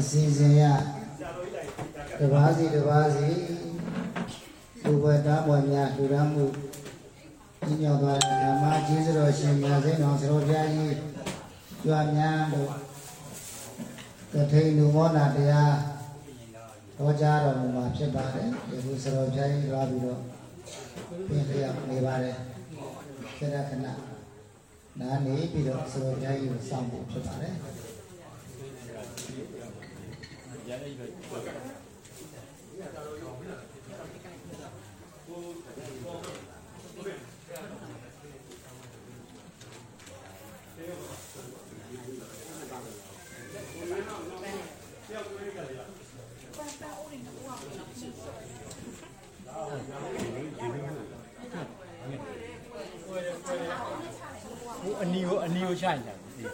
အစီအစဉ်ရတပါးစီတပါးစီလူဝတ်သားပေါ်များလူရမှုကြီးမြောက်သွားတဲ့ဓမ္မကြီးစတော်ရှင်မြတ်စိန်တော်ဆရာဘုရားကြီးကြွားများလို့တထိန်လူမောနာတရားဟောကြားတော်မူမှာဖြစ်ပါတယ်ဒီလိုဆရာဘုရားကြီးကြွားပြီးတော့ပြင်လျက်နေပါတယ်ခဏခဏနားနေပြီးတော့ဆရာဘုရားကြီးကိုစောင့်ဖို့ဖြစ်ပါတယ် ဟိုအနီကိုအနီကိုချိုင်တယ်ဒီ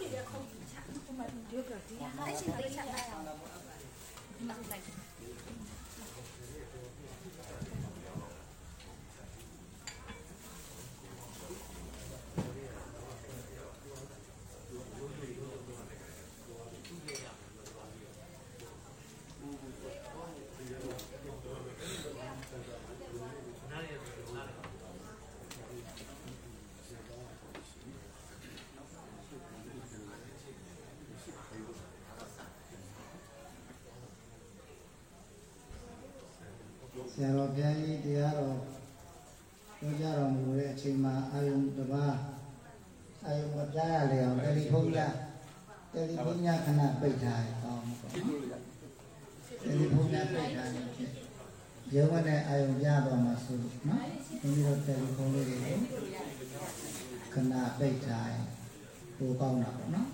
ဆရာတော်ဘုရားကြီးတရားတော်ပြောကြတော်မူတဲ့အချိန်မှာအာယုံတစ်ပါးအာယုံမပြရလေအောင်တယ်လီဖုန်းရတယ်လီဖုန်းရခဏပိတ်ထားရအောင်ပေါ့နော်တယ်လီဖုန်းရပိတ်ထားရင်ဖြစ်ရုံးနဲ့အာယုံပြသွားမှာဆိုလို့နော်ဒီ လိုတယ်လီဖုန်းလေးတွေကိုခဏပိတ်ထားရင်ပိုကောင်းတာပေါ့နော်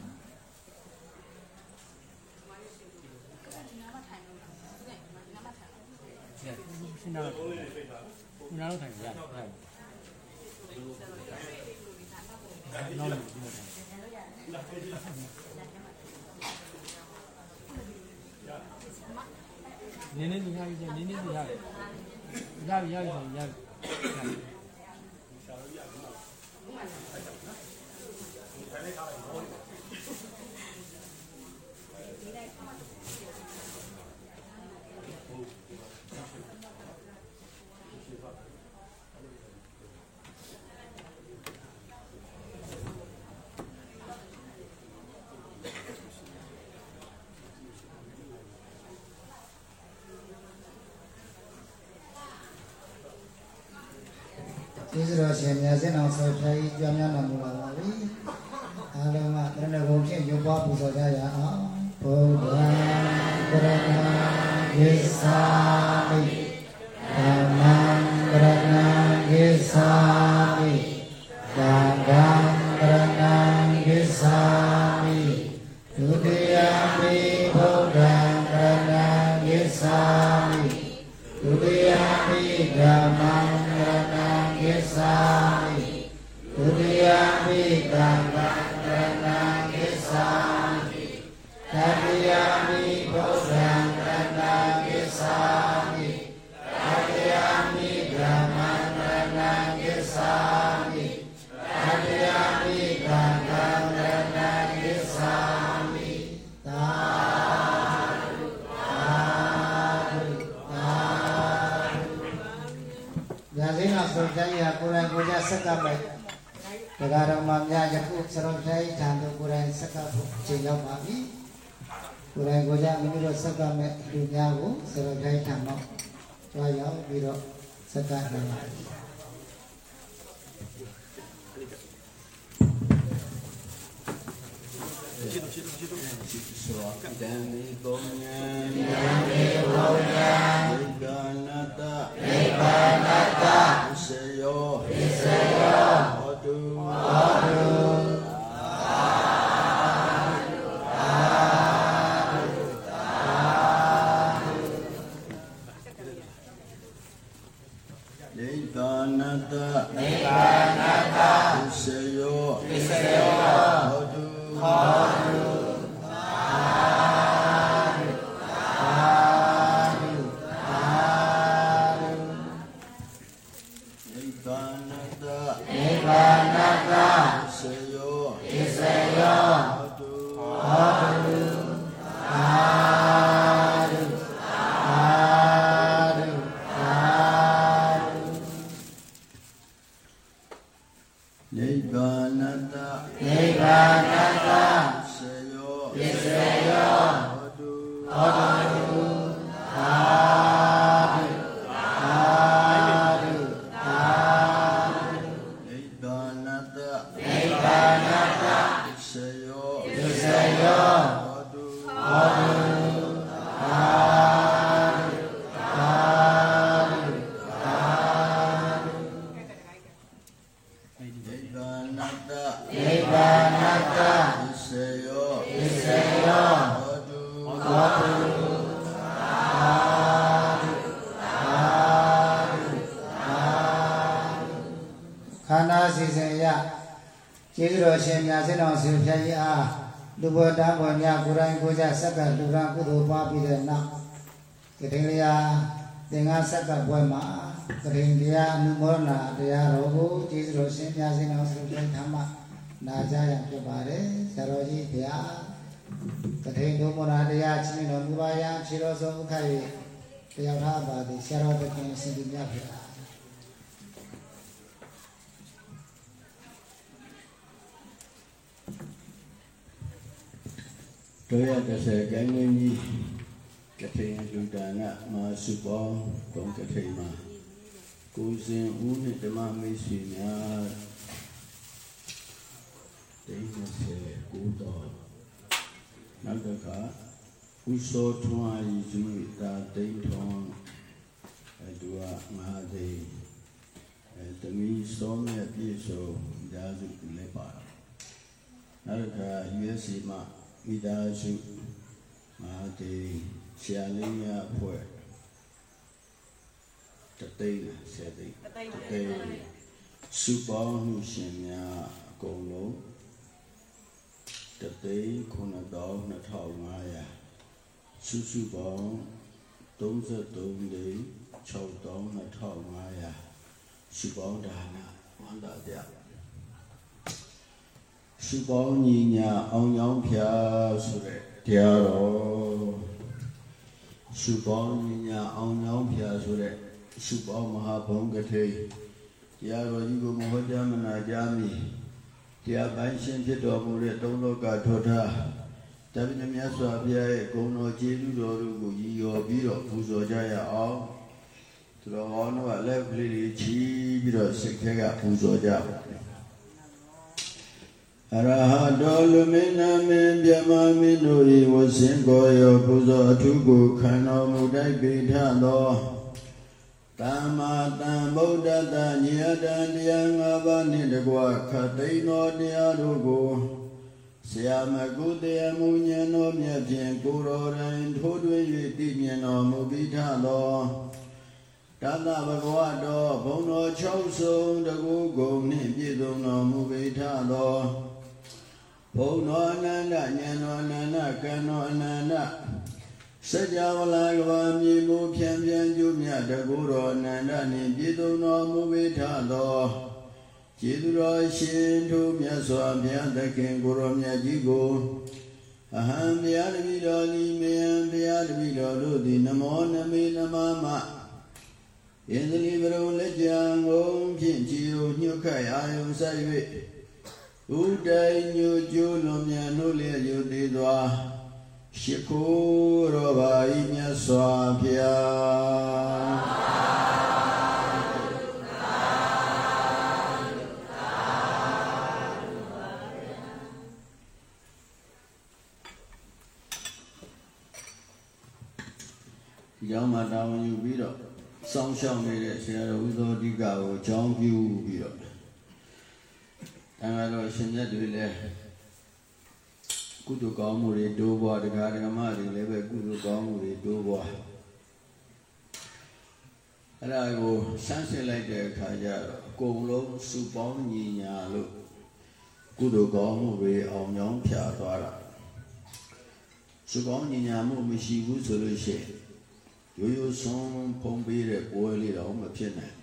ရှင်းတော့ရှင်းတော့ထိုင်ရတယ်ထိုင်နောက်လို့ဒီလိုနင်းနေနေရပြီနင်းနေနေရတယ်ရပြီရပြီရပြီ ကျေးဇူးတော်ရှင်မြတ်စင်အောင်ဆောဖျားကြီးကြွ ညာစိမ်းတော်ဆိုကြရကိုယ်တိုင်ကိုယ်ကြဆက်ကပ်လိုက်တရားတော်မှာများယခုစရောဖျားကြီးထံသို့ကိုယ်တိုင်ဆက်ကပ်ဖို့အချိန်ရောက်ပါပြီကိုယ်တိုင်ကိုယ်ကြမိမိတို့ဆက်ကပ်မဲ့လူများကိုစရောဖျားကြီးထံမှာကြွားရောက်ပြီးတော့ဆက်ကပ်နိုင်ပါပြီ သောတံမိပုံညံတံမိပုံ ကျေးဇူးတော်ရှင်မြတ်စေတော်ရှင်ဖျားကြီးအားလူဘောတန်းပေါ်များကိုယ်တိုင်ကိုယ်ကြဆက်ကလူရန်ကုသိုလ်ပွားပြီးတဲ့နောက်ကတိလျာသင်္ဃဆက်ကပွဲမှာကတိလျာအနုမောဒနာတရားတော်ကိုကျေးဇူးတော်ရှင်မြတ်စေတော်ရှင်ဖျားဓမ္မနာကြရဖြစ်ပါတယ်ဆရာတော်ကြီးဘုရားကတိဒုမောဒနာတရားချင်းတော်မူပါယခြေတော်ဆုံးဥခတ်၍တရားထားပါသည်ဆရာတော်တခင်ရှင်ကြီးမြတ်ဖျားတို့ရ တဲ့ဆေကိုင်းငင်းကြီးကထေလူဒါနမစုပေါင်းတုံးကထေမှာကိုယ်စဉ်ဦးနဲ့ဓမ္မမိတ်ဆွေများတိတ်နေစေကိုတော်နောက်တစ်ခါဥသောထွန်းအီစုတာတိတ်ထွန်းအဲသူကမဟာဒေအဲတမီစောမြတ်ပြည့်စုံဓာစုလည်းပါနောက်တစ်ခါ USC မှာ မိသားစုမဟာဒေဆရာလေးများအဖွဲ့တသိန်းဆယ်သိန်းတသိန်းစုပေါင်းမှုရှင်များအကုန်လုံးတသိန်း9500စုစုပေါင်း33သိန်း62,500စုပေါင်းဒါနဝန္တာပြ စုပေါင်းညီညာအောင်ကြောင်းဖျားဆိုတဲ့တရားတော်စုပေါင်းညီညာအောင်ကြောင်းဖျားဆိုတဲ့စုပေါင်းမဟာဘုံကထေတရားတော်ကြီးကိုမဟောကြားမနာကြားမီတရားပိုင်းရှင်ဖြစ်တော်မူတဲ့သုံးလောကထောထားတပည့်မြတ်စွာဘုရားရဲ့ဂုဏ်တော်ကျေးဇူးတော်တို့ကိုရည်ရော်ပြီးတော့ပူဇော်ကြရအောင်သူတော်ကောင်းတို့ကလက်ကလေးတွေချီးပြီးတော့စိတ်ထဲကပူဇော်ကြပါ အရဟတောလူမင်းနာမင်းမြမမင်းတို့၏ဝဆင်ကိုရောပူဇော်အထုကိုခံတော်မူတိုက်ပေထသောသမ္မာသမ္ဗုဒ္ဓတ္တညေတံတရား၅ပါးနှင့်တကွခတ်သိမ်းသောတရားတို့ကိုဆရာမကုတရားမူဉဏ်တော်မြတ်ဖြင့်ကိုယ်တော်တိုင်ထိုးထွင်း၍တည်မြင်တော်မူပြီးထသောတသဗ္ဗဂဝတောဘုံတော်၆ဆုံးတကူကုန်နှင့်ပြည့်စုံတော်မူပြီးထသော ဘုံတော်အနန္တဉာဏ်တော်အနန္တကံတော်အနန္တစัจ java လာကဘာမြေမူဖြံပြန်ကျုမြတ်တကူတော်အနန္တနှင့်ပြည့်စုံတော်မူပြီးထသောကျေးဇူးတော်ရှင်ထိုမြတ်စွာဘုရားသခင်ကိုရောမြတ်ကြီးကိုအဟံဘုရားတပည့်တော်သည်မေယံဘုရားတပည့်တော်တို့သည်နမောနမေနမမဣန္ဒြိဘရုံလက်ကြံငုံဖြင့်ကြည်ကိုညှုတ်ခတ်အာယုံဆက်၍ ဥတိုင်ညိုကျိုးလွန်မြန်တို့လျက်ယုသေးစွာရှိခိုးတော်ပါ၏မြတ်စွာဘုရားဒီကြောင့်မှတာဝန်ယူပြီးတော့စောင့်ရှောက်နေတဲ့ဆရာတော်ဥသောတိကကိုအကြောင်းပြုပြီးတော့ တန်ခါတော်ရှင်မြတ်တွေလည်းကုသိုလ်ကောင်းမှုတွေတိုးပွားတရားဓမ္မတွေလည်းပဲကုသိုလ်ကောင်းမှုတွေတိုးပွားအဲ့ဒါကိုစမ်းစစ်လိုက်တဲ့အခါကျတော့အကုန်လုံးစုပေါင်းညီညာလို့ကုသိုလ်ကောင်းမှုတွေအောင်ကြောင်းဖြာသွားတာစုပေါင်းညီညာမှုမရှိဘူးဆိုလို့ရှိရင်ရိုးရိုးဆုံးဖုံးပေးတဲ့ပွဲလေးတော့မဖြစ်နိုင်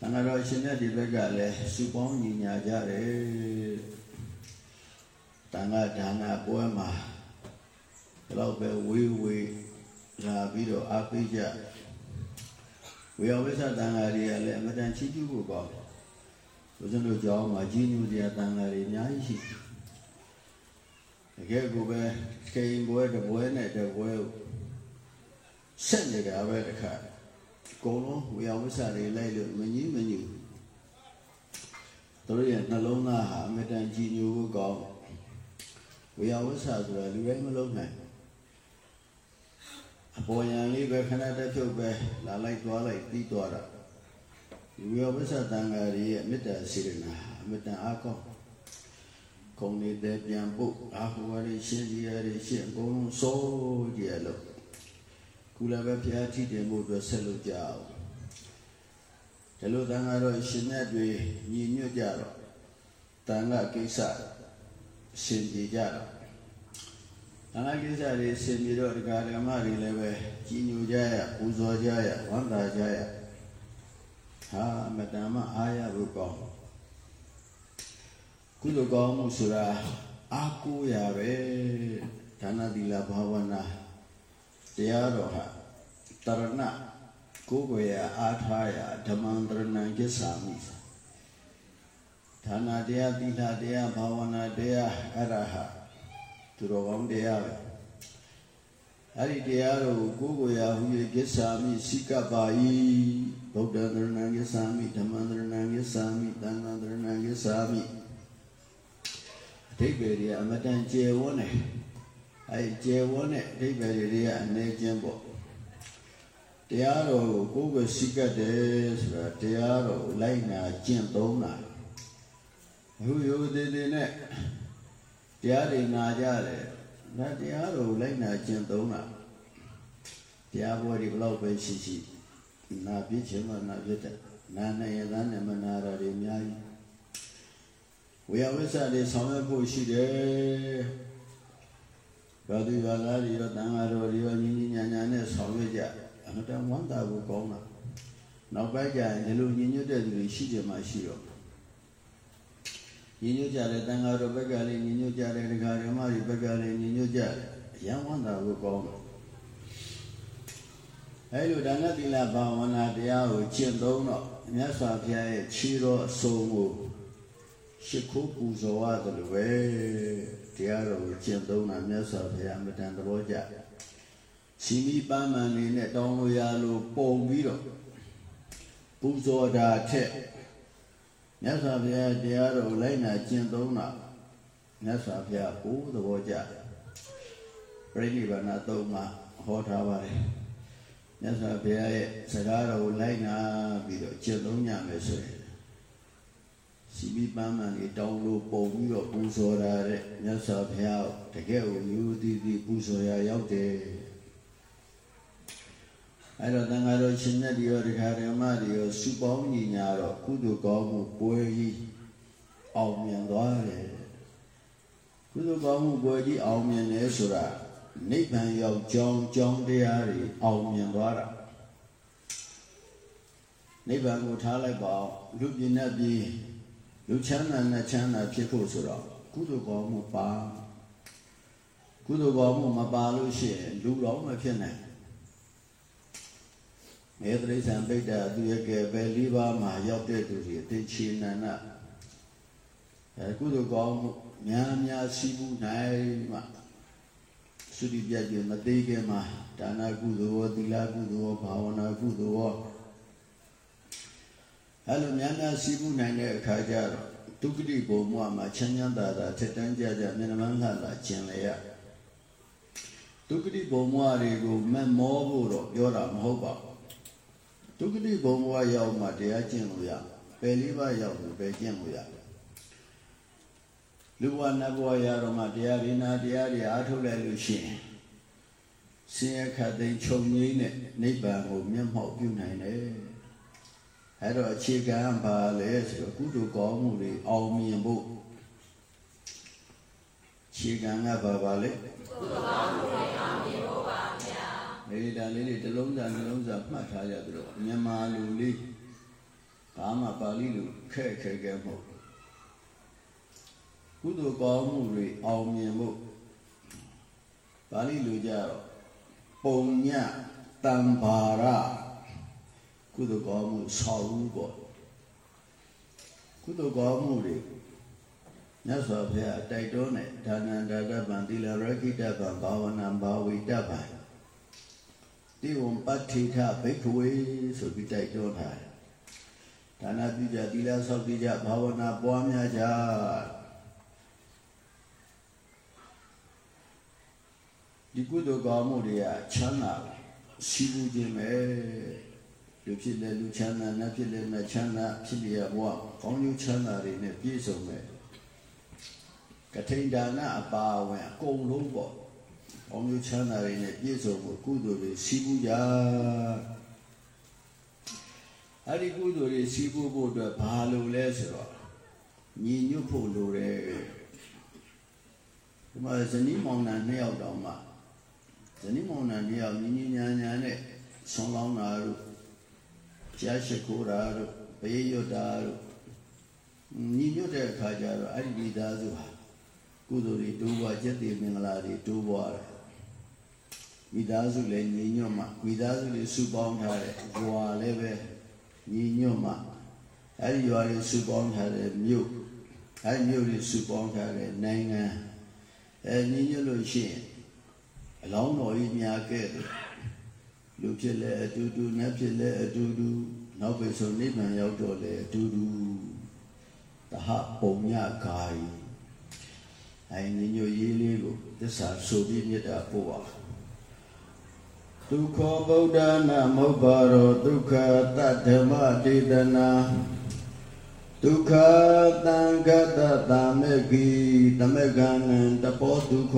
သံဃာတော်ရှင်တဲ့ဒီဘက်ကလည်းစုပေါင်းညီညာကြတယ်တန်ခါဒါနပွဲမှာဒီလောက်ပဲဝေးဝေးလာပြီးတော့အားပေးကြဝေယဝိသတန်ဃာတွေကလည်းအမတန်ချီးကျူးဖို့ကောင်းတယ်ဘုရားတို့ကြောင်းမှာကြီးညိုစရာတန်ဃာတွေအများကြီးရှိတယ်တကယ်ကိုပဲခိန်ပွဲတပွဲနဲ့တပွဲကိုဆက်နေတာပဲတခါအ ကုန်လုံးဝေယဝိဆတွေလိုက်လို့မကြီးမညူတို့ရဲ့နှလုံးသားဟာအမြဲတမ်းကြည်ညိုဖို့ကောင်းဝေယဝိဆဆိုတာလူတိုင်းမလုံးနိုင်အပေါ်ယံလေးပဲခဏတစ်ဖြုတ်ပဲလာလိုက်သွားလိုက်ပြီးသွားတာဝေယဝိဆတန်ဃာတွေရဲ့မေတ္တာစေရနာအမြဲတမ်းအားကောင်းကုံနေတဲ့ပြန်ဖို့အာဟုဝရရှင်းကြီးရရှင်းအကုန်လုံးစိုးကြရလို့ ကုလပဲဖျားထိတယ်မှုအတွက်ဆက်လုပ်ကြအောင်ဒီလိုတန်ဃာတော်ရှင်မြတ်တွေညီညွတ်ကြတော့တန်ဃာကိစ္စရှင်ကြည်ကြတော့တန်ဃာကိစ္စတွေရှင်ကြည်တော့ဒကာဓမ္မတွေလည်းပဲကြီးညိုကြရပူဇော်ကြရဝန္တာကြရဟာမတ္တမအားရဖို့ကောင်းကုသိုလ်ကောင်းမှုဆိုတာအာကိုရပဲဒါနသီလဘာဝနာ တရားတော်ဟာတရဏကိုယ်ကိုယ်ရအားထားရဓမ္မံတရဏံကိစ္ဆာမိဒါနတရားသီလတရားဘာဝနာတရားအရဟသူတော်ကောင်းတရားပဲအဲ့ဒီတရားတော်ကိုကိုယ်ကိုယ်ရဟူ၍ကိစ္ဆာမိစိကပါဤဗုဒ္ဓတရဏံကိစ္ဆာမိဓမ္မံတရဏံကိစ္ဆာမိသံဃံတရဏံကိစ္ဆာမိအဓိပ္ပာယ်တွေအမတန်ကျေဝန်းတယ် အဲကျေဝန်းတဲ့အဓိပ္ပာယ်တွေကအနည်းချင်းပေါ့တရားတော်ကိုကိုယ်ကိုယ်စိကတ်တယ်ဆိုတာတရားတော်ကိုလိုက်နာကျင့်သုံးတာအခုရိုးသေးသေးနဲ့တရားတွေနာကြတယ်ဒါတရားတော်ကိုလိုက်နာကျင့်သုံးတာတရားပွဲတွေဘလောက်ပဲရှိရှိနာပြည့်ချင်မှနာပြည့်တယ်နာနဲ့ရသားနဲ့မနာတာတွေအများကြီးဝေယဝိဆတွေဆောင်ရွက်ဖို့ရှိတယ် ဘာသူဘာသာတွေရောတန်ဃာတော်တွေရောညီညီညာညာနဲ့ဆောင်ရွက်ကြအမှန်တန်ဝမ်းသာကိုကောင်းတာနောက်ပိုင်းကျရင်ဒီလိုညီညွတ်တဲ့သူတွေရှိကြမှရှိတော့ညီညွတ်ကြတဲ့တန်ဃာတော်ဘက်ကလည်းညီညွတ်ကြတဲ့ဒကာဓမ္မတွေဘက်ကလည်းညီညွတ်ကြတယ်အယံဝမ်းသာကိုကောင်းတယ်အဲလိုဒါနသီလဘာဝနာတရားကိုကျင့်သုံးတော့မြတ်စွာဘုရားရဲ့ခြေတော်အစုံကိုရှိခိုးပူဇော်ရတယ်လို့ပဲ တရားတော်ကိုကျင့်သုံးတာမြတ်စွာဘုရားအမြဲတမ်းသဘောကျစီမီပန်းမှန်လေးနဲ့တောင်းလို့ရလို့ပုံပြီးတော့ပူဇော်တာထက်မြတ်စွာဘုရားတရားတော်လိုက်နာကျင့်သုံးတာမြတ်စွာဘုရားကိုသဘောကျပြိဋိဘာနာသုံးမှာဟောထားပါတယ်မြတ်စွာဘုရားရဲ့စကားတော်ကိုလိုက်နာပြီးတော့ကျင့်သုံးကြမယ်ဆိုရင် စီမီပန်းမှန်လေးတောင်းလို့ပုံပြီးတော့ပူဇော်တာတဲ့မြတ်စွာဘုရားတကယ်ကိုယူသည်သည်ပူဇော်ရရောက်တယ်အဲ့တော့တန်ဃာတော်ရှင်မြတ်ဒီရောဒကာဓမ္မဒီရောစုပေါင်းညီညာတော့ကုသိုလ်ကောင်းမှုပွဲကြီးအောင်မြင်သွားတယ်ကုသိုလ်ကောင်းမှုပွဲကြီးအောင်မြင်လဲဆိုတာနိဗ္ဗာန်ရောက်ကြောင်းကြောင်းတရားတွေအောင်မြင်သွားတာနိဗ္ဗာန်ကိုထားလိုက်ပါလူပြည့်နဲ့ပြ ည်လူချမ်းသာနဲ့ချမ်းသာဖြစ်ဖို့ဆိုတော့ကုသိုလ်ကောင်းမှုပါကုသိုလ်ကောင်းမှုမပါလို့ရှိရင်လူတော်မဖြစ်နိုင်မေတ္တိဆံပိဋ္ဌာသူရဲ့ကဲပဲလေးပါးမှာရောက်တဲ့သူတွေအသိချေနန္ဒအဲကုသိုလ်ကောင်းမှုများများရှိမှုနိုင်မှသုတိပြည့်မသေးခင်မှာဒါနကုသိုလ်ဝသီလကုသိုလ်ဝဘာဝနာကုသိုလ်ဝ အဲလိုများများရှိမှုနိုင်တဲ့အခါကျတော့ဒုက္ခတိဘုံဘဝမှာချမ်းချမ်းသာသာထက်တန်းကြကြမျက်နှာမလှလှကျင်လေရဒုက္ခတိဘုံဘဝတွေကိုမမောဖို့တော့ပြောတာမဟုတ်ပါဘူးဒုက္ခတိဘုံဘဝရောက်မှတရားကျင့်လို့ရပယ်လေးပါးရောက်လို့ပဲကျင့်လို့ရလူဘဝနတ်ဘဝရတော့မှတရားရင်းနာတရားတွေအားထုတ်လိုက်လို့ရှိရင်ဆင်းရဲခတ်သိမ်းချုပ်ငြိမ်းတဲ့နိဗ္ဗာန်ကိုမျက်မှောက်ပြုနိုင်တယ် အဲ့တော့အခြေခံပါလဲဆိုတော့ကုသိုလ်ကောင်းမှုတွေအောင်မြင်ဖို့အခြေခံကပါပါလေကုသိုလ်ကောင်းမှုတွေအောင်မြင်ဖို့ပါဗျာဒီဒါလေးတွေတစ်လုံးစာနှလုံးစာမှတ်ထားရသလိုမြန်မာလူလေးဘာမှပါဠိလိုခက်ခဲခဲမဟုတ်ကုသိုလ်ကောင်းမှုတွေအောင်မြင်ဖို့ပါဠိလိုကြတော့ပုံညတံဘာရ ကုသိုလ်ကောင်းမှုဆောက်ဦးပေါ့ကုကုသိုလ်ကောင်းမှုတွေမြတ်စွာဘုရားတိုက်တွန်းတဲ့ဒါနန္တာတပံသီလရခိတပံဘာဝနာဘာဝိတပံတိဝံပဋ္ဌိထဘိက္ခဝေဆိုပြီးတိုက်တွန်းထားတယ်ဒါနပြုကြသီလဆောက်တည်ကြဘာဝနာပွားများကြဒီကုသိုလ်ကောင်းမှုတွေကချမ်းသာရှိမှုခြင်းပဲ လူဖြစ်တဲ့လူချမ်းသာနတ်ဖြစ်တဲ့နတ်ချမ်းသာဖြစ်ရဘဝကောင်းကျိုးချမ်းသာတွေနဲ့ပြည့်စုံမယ်ကထိန်ဒါနအပါအဝင်အကုန်လုံးပေါ့ကောင်းကျိုးချမ်းသာတွေနဲ့ပြည့်စုံမှုကုသိုလ်တွေရှိမှုကြအဲ့ဒီကုသိုလ်တွေရှိဖို့ဖို့အတွက်ဘာလို့လဲဆိုတော့ညီညွတ်ဖို့လိုတယ်ဒီမှာဇနီးမောင်နှံနှစ်ယောက်တောင်မှဇနီးမောင်နှံနှစ်ယောက်ညီညီညာညာနဲ့ဆွမ်းလောင်းတာတို့ ကြားရှိခိုးတာတို့ဘေးရွတ်တာတို့ညီညွတ်တဲ့အခါကျတော့အဲ့ဒီမိသားစုဟာကုသိုလ်တွေတိုးပွားကျက်တည်မင်္ဂလာတွေတိုးပွားတယ်မိသားစုလည်းညီညွတ်မှမိသားစုတွေစုပေါင်းထားတဲ့ဘွာလည်းပဲညီညွတ်မှအဲ့ဒီရွာတွေစုပေါင်းထားတဲ့မြို့အဲ့ဒီမြို့တွေစုပေါင်းထားတဲ့နိုင်ငံအဲညီညွတ်လို့ရှိရင်အလောင်းတော်ကြီးများခဲ့တယ် လူဖြစ်လဲအတူတူနတ်ဖြစ်လဲအတူတူနောက်ပဲဆိုနိဗ္ဗာန်ရောက်တော့လဲအတူတူတဟပုံညကာယအဲညီညွတ်ရေးလေးကိုသစ္စာဆိုပြီးမြတ်တာပို့ပါဒုက္ခဗုဒ္ဓနာမုပ္ပါရောဒုက္ခတတ္ဓမ္မဒေသနာဒုက္ခသံဃတတာမေကိတမေကံတပောဒုက္ခ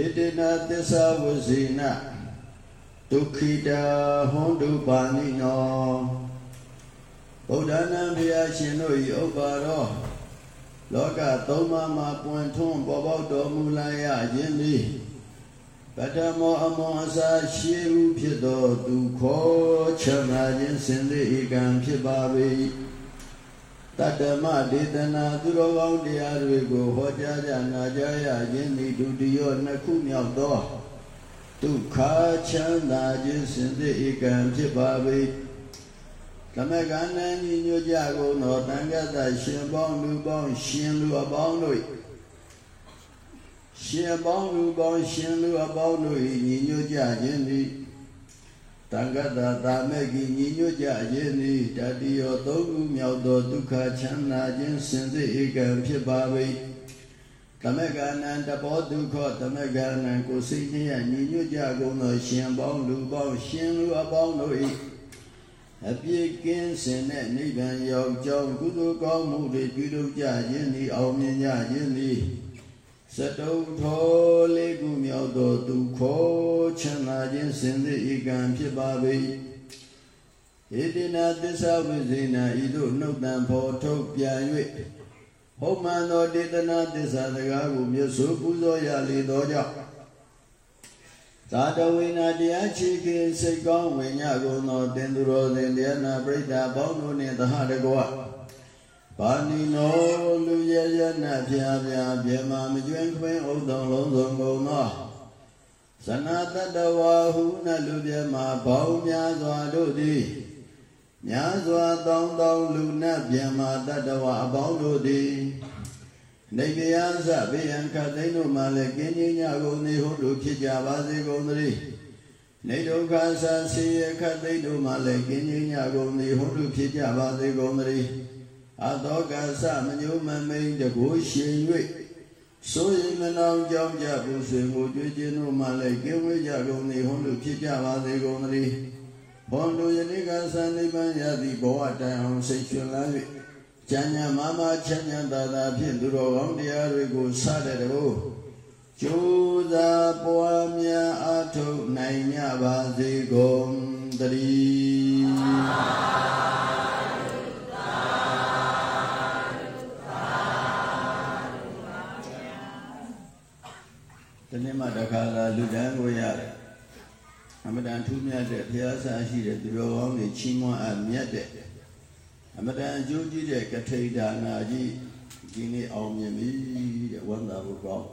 ဧတေနသစ္စာဝဇိန ဒုက္ခိတာဟွန်တုပါဏိနောဗုဒ္ဓနာဘုရားရှင်တို့၏ဥပ္ပါရောလောကသုံးပါးမှာပွင့်ထွန်းပေါ်ပေါက်တော်မူလာရခြင်းသည်ပထမောအမောအစာရှိဟုဖြစ်သောဒုက္ခချမ်းသာခြင်းစင်သည်ဧကံဖြစ်ပါ၏တတ္တမဒေသနာသူတော်ကောင်းတရားတွေကိုဟောကြားကြနာကြားရခြင်းသည်ဒုတိယနှစ်ခုမြောက်သော ဒုက္ခချမ်းသာခြင်းစင်သည်ဧကံဖြစ်ပါ၏သမကန္နညီညွတ်ကြကုန်သောတန်ခတ်သာရှင်ပေါင်းလူပေါင်းရှင်လူအပေါင်းတို့ရှင်ပေါင်းလူပေါင်းရှင်လူအပေါင်းတို့၏ညီညွတ်ကြခြင်းသည်တန်ခတ်သာသာမဲ့ကြီးညီညွတ်ကြခြင်းသည်တတိယောသုံးခုမြောက်သောဒုက္ခချမ်းသာခြင်းစင်စစ်ဧကံဖြစ်ပါ၏ သမကနံတဘောဒုက္ခသမကနံကိုစိတ်နှင့်ညီညွတ်ကြကုန်သောရှင်ပေါင်းလူပေါင်းရှင်လူအပေါင်းတို့၏အပြည့်ကင်းစင်တဲ့နိဗ္ဗာန်ရောက်ကြောင်းကုသိုလ်ကောင်းမှုတွေပြုလုပ်ကြခြင်းသည်အောင်မြင်ကြခြင်းသည်စတုထောလေးခုမြောက်သောဒုက္ခချမ်းသာခြင်းစင်သည်ဧကံဖြစ်ပါ၏ဣတိနာသစ္စာဝိဇိနာဤသို့နှုတ်တံဖော်ထုတ်ပြန်၍ ဟုတ်မှန်သောဒေသနာသစ္စာစကားကိုမြတ်စွာပူဇော်ရလေသောကြောင့်သာတဝိနာတရားချီခင်စိတ်ကောင်းဝင်ညကုန်သောတင်သူတော်စင်တရားနာပရိသတ်ပေါင်းတို့နှင့်သဟတကွပါဏိနောလူရရနာဖြာဖြာပြေမမကျွင်းခွင်းဥဒ္ဒံလုံးစုံကုန်သောဇနာတတဝါဟုနလူပြေမဘောင်းများစွာတို့သည် များစွာတောင်းတောင်းလူနတ်ပြေမတတဝါအပေါင်းတို့သည်နေကယသဘေယံခတ်သိန်းတို့မှလည်းကင်းကြီးညကုန်နေဟုတို့ဖြစ်ကြပါစေကုန်သတည်းနေဒုက္ခဆာစီယခတ်သိန်းတို့မှလည်းကင်းကြီးညကုန်နေဟုတို့ဖြစ်ကြပါစေကုန်သတည်းအတောကသမညုမမိန်တကူရှင်၍ဆိုရင်မနောင်ကြောင့်ကြဘူးဆွေကိုကြွေးခြင်းတို့မှလည်းကင်းဝေးကြကုန်နေဟုတို့ဖြစ်ကြပါစေကုန်သတည်း ဘွန်တို့ယနေ့ကသံနိဗ္ဗာန်ရသည့်ဘဝတိုင်အောင်စိတ်ရှင်လန်း၍ကျမ်းညာမမချမ်းချမ်းသာသာဖြင့်သူတော်ကောင်းတရားတွေကိုစတဲ့တကူကျိုးစားပွားများအထုတ်နိုင်ကြပါစေကုန်တည်းတနေ့မှတစ်ခါလာလူတန်းကိုရတယ် အမတန်ထူးမြတ်တဲ့ဘုရားစာရှိတဲ့သူတော်ကောင်းတွေချီးမွမ်းအပ်မြတ်တဲ့အမတန်အကျိုးကြီးတဲ့ကထိန်ဒါနာကြီးဒီနေ့အောင်မြင်ပြီတဲ့ဝန္တာဘုကောင်း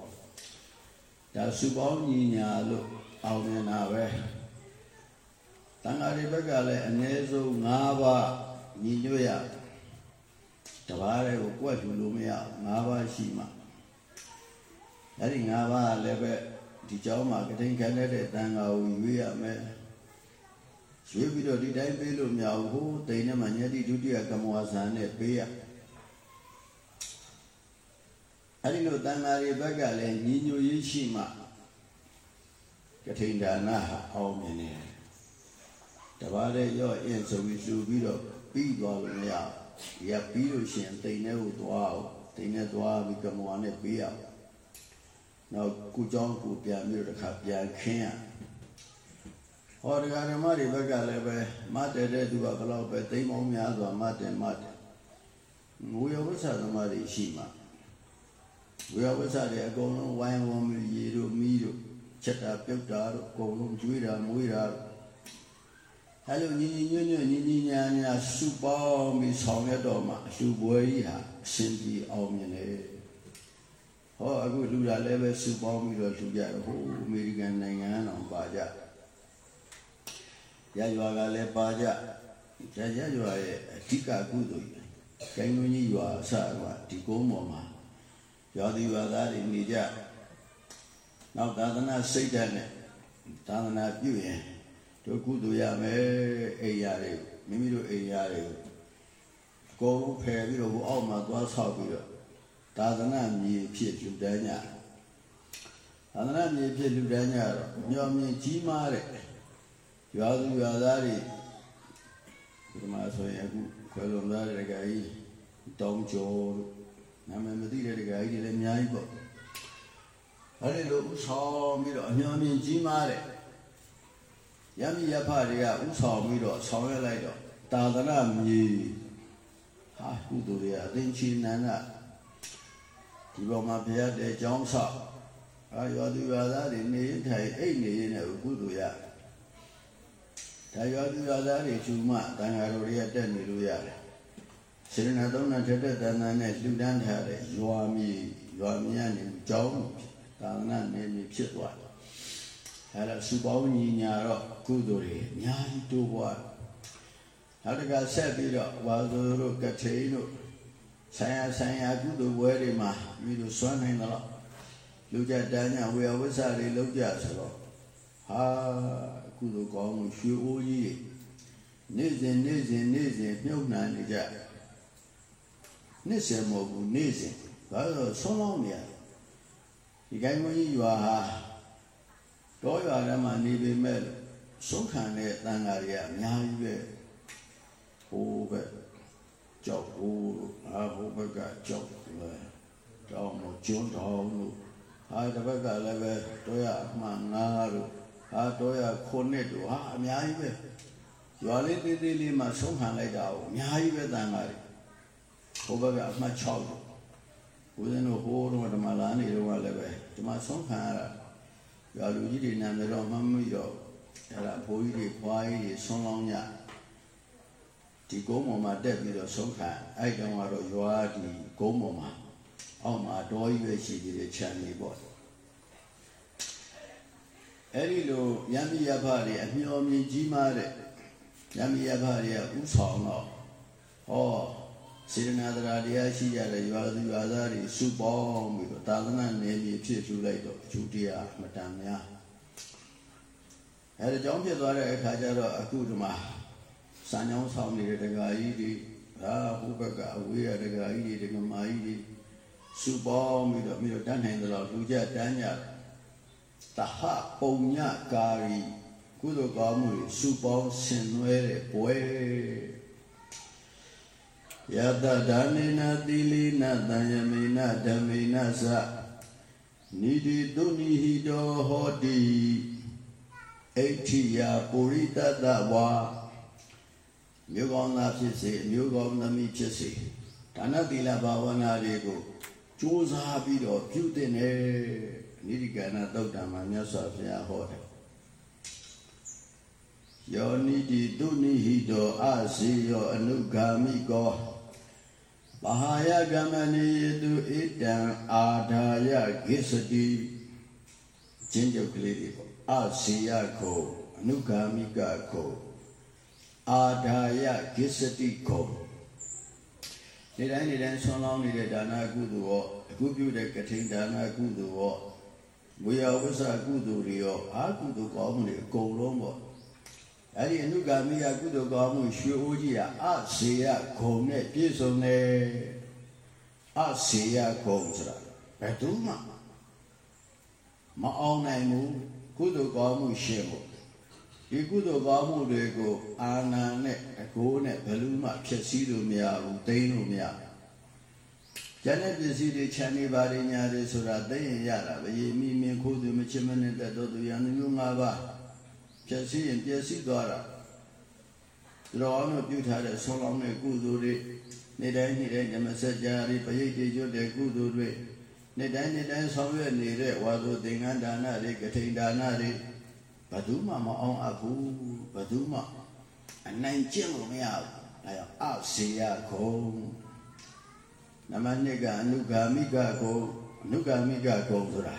ဒါစုပေါင်းညီညာလို့အောင်မြင်တာပဲတန်ဃာတွေဘက်ကလည်းအနည်းဆုံး၅ပါးညီညွတ်ရတပါးလေးကိုကွက်ထူလို့မရ၅ပါးရှိမှအဲ့ဒီ၅ပါးလည်းပဲ ဒီเจ้าမှာကတိန်ခံတဲ့တန်ခါကိုရွေးရမယ်ရွေးပြီးတော့ဒီတိုင်းပေးလို့မရဘူးဟိုတိန်ထဲမှာညတိဒုတိယကမောဇာနဲ့ပေးရအဲ့ဒီလိုတန်ခါတွေဘက်ကလည်းညီညွတ်ရေးရှိမှကထိန်ဒါနဟာအောင်မြင်တယ်တပါးလေးရော့အင်းဆိုပြီးလှူပြီးတော့ပြီးသွားလို့မရဒီကပြီးလို့ရှိရင်တိန်ထဲကိုသွားအောင်တိန်ထဲသွားပြီးကမောနဲ့ပေးရအောင် နောက်ကုကြောင်းကိုပြန်ပြီးတော့တစ်ခါပြန်ခင်းရဟောတရားဓမ္မတွေဘက်ကလည်းပဲမတ်တဲ့တဲ့သူကဘလောက်ပဲတိမ်မောင်းများစွာမတ်တယ်မတ်တယ်ငိုရဝိသသမားတွေရှိမှဝေယဝိသတွေအကုန်လုံးဝိုင်းဝန်းပြီးရေတို့မီးတို့ချက်တာပြုတ်တာတို့အကုန်လုံးကျွေးတာမွေးတာတို့အဲလိုညီညီညွတ်ညွတ်ညီညီညာညာစုပေါင်းပြီးဆောင်ရတော့မှအလှပွဲကြီးဟာအရှင်ကြီးအောင်မြင်တယ် ဟောအခုလူလာလည်းပဲစုပေါင်းပြီးတော့လူကြတော့ဟိုအမေရိကန်နိုင်ငံတော်ပါကြရရွာကလည်းပါကြရရရွာရဲ့အဓိကကုသိုလ်ကိုင်းဝင်းကြီးရွာအစကဒီကုန်းပေါ်မှာရွာသူရွာသားတွေနေကြနောက်သာသနာစိတ်ဓာတ်နဲ့သာသနာပြုရင်တို့ကုသိုလ်ရမယ်အိမ်ရတယ်မိမိတို့အိမ်ရတယ်အကုန်လုံးဖယ်ပြီးတော့ဟိုအောက်မှာသွားဆောက်ပြီးတော့ သာသနာမြေဖြစ်လူတန်းညသာသနာမြေဖြစ်လူတန်းညတော့ညောင်မြင်ကြီးမားတဲ့ရွာသူရွာသားတွေဒီမှာဆိုရင်အခုခွဲလုံးသားတဲ့ကကြီးတောင်းကျော်လို့နာမည်မသိတဲ့ကကြီးတွေလည်းအများကြီးပေါ့အဲ့ဒီလိုဥဆောင်ပြီးတော့အမျောမြင်ကြီးမားတဲ့ယမယဖတွေကဥဆောင်ပြီးတော့ဆောင်ရွက်လိုက်တော့တာသနာမြေဟာကုသိုလ်တွေအသိချီနန္ဒ ဒီပေါ်မှာဘုရားတဲ့ကျောင်းဆောက်အာယောသူရွာသားတွေနေထိုင်အိတ်နေရင်လည်းကုသိုလ်ရဒါယောသူရွာသားတွေကျူမတန်ဃာတော်တွေကတက်နေလို့ရတယ်စေရနာသုံးနာထက်တဲ့တန်တန်နဲ့လှူဒန်းထားတဲ့ရွာမြေရွာမြေကနေကျောင်းသာသနာနေမြေဖြစ်သွားတယ်အဲ့ဒါစုပေါင်းညီညာတော့ကုသိုလ်တွေအများကြီးတိုးပွားနောက်တစ်ခါဆက်ပြီးတော့ဝါဆိုတို့ကထိန်တို့ ဆိုင်ရာဆိုင်ရာကုသိုလ်ပွဲတွေမှာမိတို့စွမ်းနိုင်တော့လူကြတန်းညာဝေယဝိဆတွေလုံးကြဆိုတော့ဟာကုသိုလ်ကောင်းမှုရွှေအိုးကြီးနေ့စဉ်နေ့စဉ်နေ့စဉ်မြုပ်နှံနေကြနေ့စဉ်မဟုတ်ဘူးနေ့စဉ်ဘာလို့ဆုံးလောင်းနေရဒီကိုင်းမကြီးရွာဟာတောရွာထဲမှာနေပေမဲ့ဆုံးခံတဲ့တန်ဃာတွေကအများကြီးပဲဟိုဘက် ကြောက်ဟိုအာဟိုဘက်ကကြောက်လဲတောင်းမကျွန်းတောင်းလို့ဟာတစ်ဘက်ကလည်းပဲတောရအမှန်ငါတို့ဟာတောရခုနှစ်တို့ဟာအများကြီးပဲရွာလေးသေးသေးလေးမှာဆုံးခံလိုက်တာကိုအများကြီးပဲတန်ဃာတွေဟိုဘက်ကအမှတ်6တို့ဦးဇင်းတို့ဟိုးတော့ဓမ္မလာနေတော့လည်းပဲဒီမှာဆုံးခံရတာရွာလူကြီးတွေနာမည်တော့မမီတော့အဲ့ဒါဘိုးကြီးတွေဖွားကြီးတွေဆုံးလောင်းည ဒီကုန်းပေါ်မှာတက်ပြီးတော့ဆုံးခံအဲ့တုန်းကတော့ရွာဒီကုန်းပေါ်မှာအောက်မှာတော်ကြီးပဲရှိသေးတယ်ခြံနေပေါ့အဲ့ဒီလိုယန္တိယဖတွေအမျော်မြင်ကြီးမားတဲ့ယန္တိယဖတွေကဥဆောင်တော့ဟောစေတနာတရားတရားရှိရတဲ့ရွာသူရွာသားတွေစုပေါင်းပြီးတော့သာသနာနယ်မြေဖြစ်ထူလိုက်တော့အကျိုးတရားမတန်များအဲဒါကြောင့်ဖြစ်သွားတဲ့အခါကျတော့အခုဒီမှာ စံကြောင်းဆောင်နေတဲ့တရားကြီးတွေဟာဘုဘကအဝေးရတရားကြီးတွေဒကမာကြီးတွေစုပေါင်းပြီးတော့မြို့တန်းနိုင်တဲ့လောက်လူကြတန်းကြတဟပုံညကာရီကုသိုလ်ကောင်းမှုတွေစုပေါင်းဆင်နွှဲတဲ့ပွဲယတဒါနေနသီလိနတံယမေနဓမ္မေနသနိတိတုနိဟိတောဟောတိအဋ္ဌိယပုရိတတဝါ မြို့ကောင်းသားဖြစ်စေမြို့ကောင်းသမီးဖြစ်စေဒါနသီလဘာဝနာတွေကိုကြိုးစားပြီးတော့ပြုတဲ့နေနိတိကနာသုတ်တံမှာမြတ်စွာဘုရားဟောတယ်ယောနိတိတုနိဟိတောအစေယောအနုဂ ामि ကောမဟာယကမနိယတုဣတံအာဒါယဂစ္စတိကျင့်ကြုတ်ကလေးတွေပေါ့အစီယခောအနုဂ ामि ကခော အာဒါယဂစ္စတိခောနေတိုင်းနေတိုင်းဆွမ်းလောင်းနေတဲ့ဒါနကုသိုလ်ရောအခုပြုတဲ့ကထိန်ဒါနကုသိုလ်ရောဝေယဝိဆာကုသိုလ်တွေရောအာကုသိုလ်ကောင်းမှုတွေအကုန်လုံးပေါ့အဲ့ဒီအနုဂါမိယကုသိုလ်ကောင်းမှုရွှေအိုးကြီးကအစေယဂုံနဲ့ပြည့်စုံတယ်အစေယဂုံဆိုတာဘယ်သူမှမအောင်နိုင်ဘူးကုသိုလ်ကောင်းမှုရှင်းဖို့ ဒီကုသိုလ်ကောင်းမှုတွေကိုအာနာနဲ့အကိုးနဲ့ဘယ်လူမှဖျက်ဆီးလို့မရဘူးသိမ်းလို့မရဘူးကျန်တဲ့ပစ္စည်းတွေခြံနေပါရညာတွေဆိုတာသိရင်ရတာပဲရေမိမင်းခိုးသူမချစ်မနဲ့တတ်တော်သူရန်သူမျိုး၅ပါးဖျက်ဆီးရင်ပျက်စီးသွားတာတော်အောင်လို့ပြုထားတဲ့ဆုံးလောင်းတဲ့ကုသိုလ်တွေနေ့တိုင်းနေ့တိုင်းဓမ္မစကြာတွေပရိတ်တွေကျွတ်တဲ့ကုသိုလ်တွေနေ့တိုင်းနေ့တိုင်းဆောင်ရွက်နေတဲ့ဝါသုသင်္ကန်းဒါနတွေကထိန်ဒါနတွေ ဘယ်သူမှမအောင်အပ်ဘူးဘယ်သူမှအနိုင်ကျင့်လို့မရဘူးအဲဒါအစေယခုံနမနှစ်ကအနုဂါမိကကုံအနုဂါမိကကုံဆိုတာ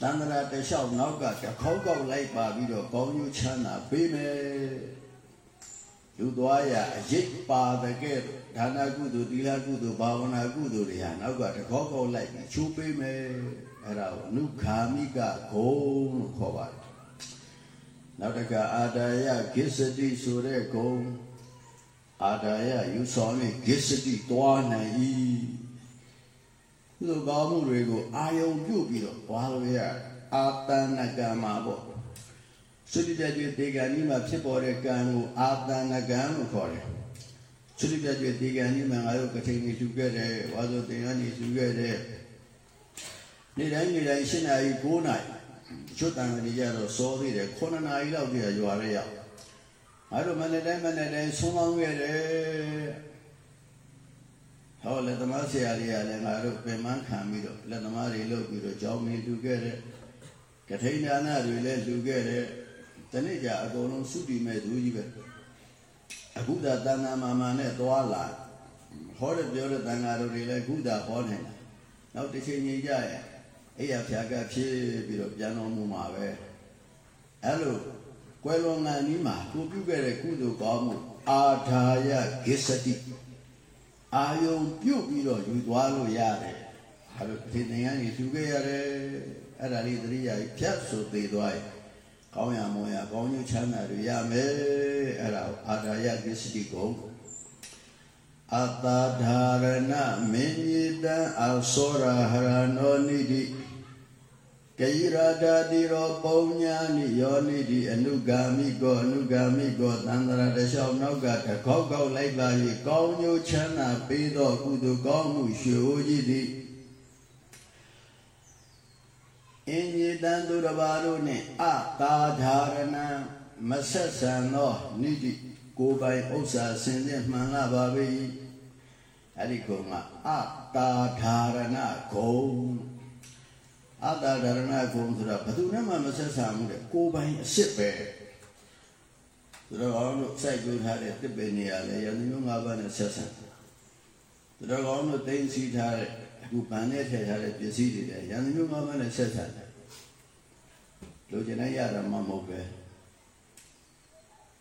တန္တရာတလျှောက်နောက်ကတခေါက်ကောက်လိုက်ပါပြီးတော့ကောင်းကျိုးချမ်းသာပေးမယ်လူသွားရအရေးပါတဲ့ကဲ့ဒါနကုသိုလ်သီလကုသိုလ်ဘာဝနာကုသိုလ်တွေဟာနောက်ကတခေါက်ကောက်လိုက်ပြီးချိုးပေးမယ် အဲ့ဒါကိုအနုခာမိကဂုံလို့ခေါ်ပါတယ်နောက်တစ်ခါအာဒါယဂစ္စတိဆိုတဲ့ဂုံအာဒါယယူဆောင်၍ဂစ္စတိတွားနိုင်၏ကုသိုလ်ကောင်းမှုတွေကိုအာယုံပြုပြီးတော့တွားလို့ရအာတဏကမ္မာပေါ့သုတိပြည့်တေကံဤမှာဖြစ်ပေါ်တဲ့ကံကိုအာတဏကံလို့ခေါ်တယ်သုတိပြည့်တေကံဤမှာငါတို့ကထိန်နေထူခဲ့တယ်ဝါဆိုတင်ကနေထူခဲ့တယ် နေ့တိုင်းနေ့တိုင်း၈နာရီ9နာရီချွတ်တန်တွေကြတော့စောသေးတယ်9နာရီလောက်ကြာရွာရဲရောက်အဲ့တော့မနေ့တိုင်းမနေ့တိုင်းဆုံးမောင်းခဲ့တယ်ဟောလက်သမားဆရာတွေကလည်းငါတို့ပြင်မှန်းခံပြီးတော့လက်သမားတွေလုပ်ပြီးတော့ကြောင်းမင်းလူခဲ့တဲ့ကထိန်ဒါနတွေလည်းလူခဲ့တဲ့တနေ့ကျအကုန်လုံးစုတည်မဲ့သူကြီးပဲအခုသာတန်ခါမာမာနဲ့သွားလာဟောတဲ့ပြောတဲ့တန်ခါတို့တွေလည်းအခုသာဟောနေတာနောက်တစ်ချိန်ကြီးကြရဲ့ အဲ့ရဖြာကဖြစ်ပြီးတော့ပြန်တော်မူမှာပဲအဲ့လိုကွယ်လွန်ငံဤမှာကိုပြုခဲ့တဲ့ကုသိုလ်ကောင်းမှုအာဓာယဂစ္စတိအာယုံပြုတ်ပြီးတော့ယူသွားလို့ရတယ်အဲ့လိုဒီနေရာကြီးယူခဲ့ရတယ်အဲ့ဒါလေးသတိရဖြတ်ဆိုသေးသွားရင်ကောင်းရမွန်ရကောင်းကျိုးချမ်းသာတွေရမယ်အဲ့ဒါအာဓာယဂစ္စတိကိုအတ္တဓာရဏမင်းကြီးတံအသောရဟရနောနိတိ ကေယရာတာတိရောပုံညာနိယောနိတိအနုဂါမိကောအနုဂါမိကောသန္တရာတလျှောက်နောက်ကတခေါက်ခေါက်လိုက်ပါ၍ကောင်းကျိုးချမ်းသာပေးသောကုသိုလ်ကောင်းမှုရွှေဟိုးကြီးသည်အင်ကြီးတန်သူတစ်ပါးတို့နှင့်အတာဓာရဏမဆက်ဆံသောနိတိကိုယ်ပိုင်ဥစ္စာစင်တဲ့မှန်လာပါ၏အဲ့ဒီကုံကအတာဓာရဏဂုံ အတ္တဒရဏဂုံဆိုတာဘယ်သူမှမဆက်ဆံဘူးတဲ့ကိုယ်ပိုင်အစ်စ်ပဲသူတော်ကောင်းတို့စိုက်ကြိုးထားတဲ့တစ်ပင်နေရာလေရန်မျိုး၅ပါးနဲ့ဆက်ဆံသူတော်ကောင်းတို့သိသိထားတဲ့အခုဗန်နဲ့ထည့်ထားတဲ့ပစ္စည်းတွေလေရန်မျိုး၅ပါးနဲ့ဆက်ဆံတယ်လိုချင်တဲ့ရတာမှမဟုတ်ပဲ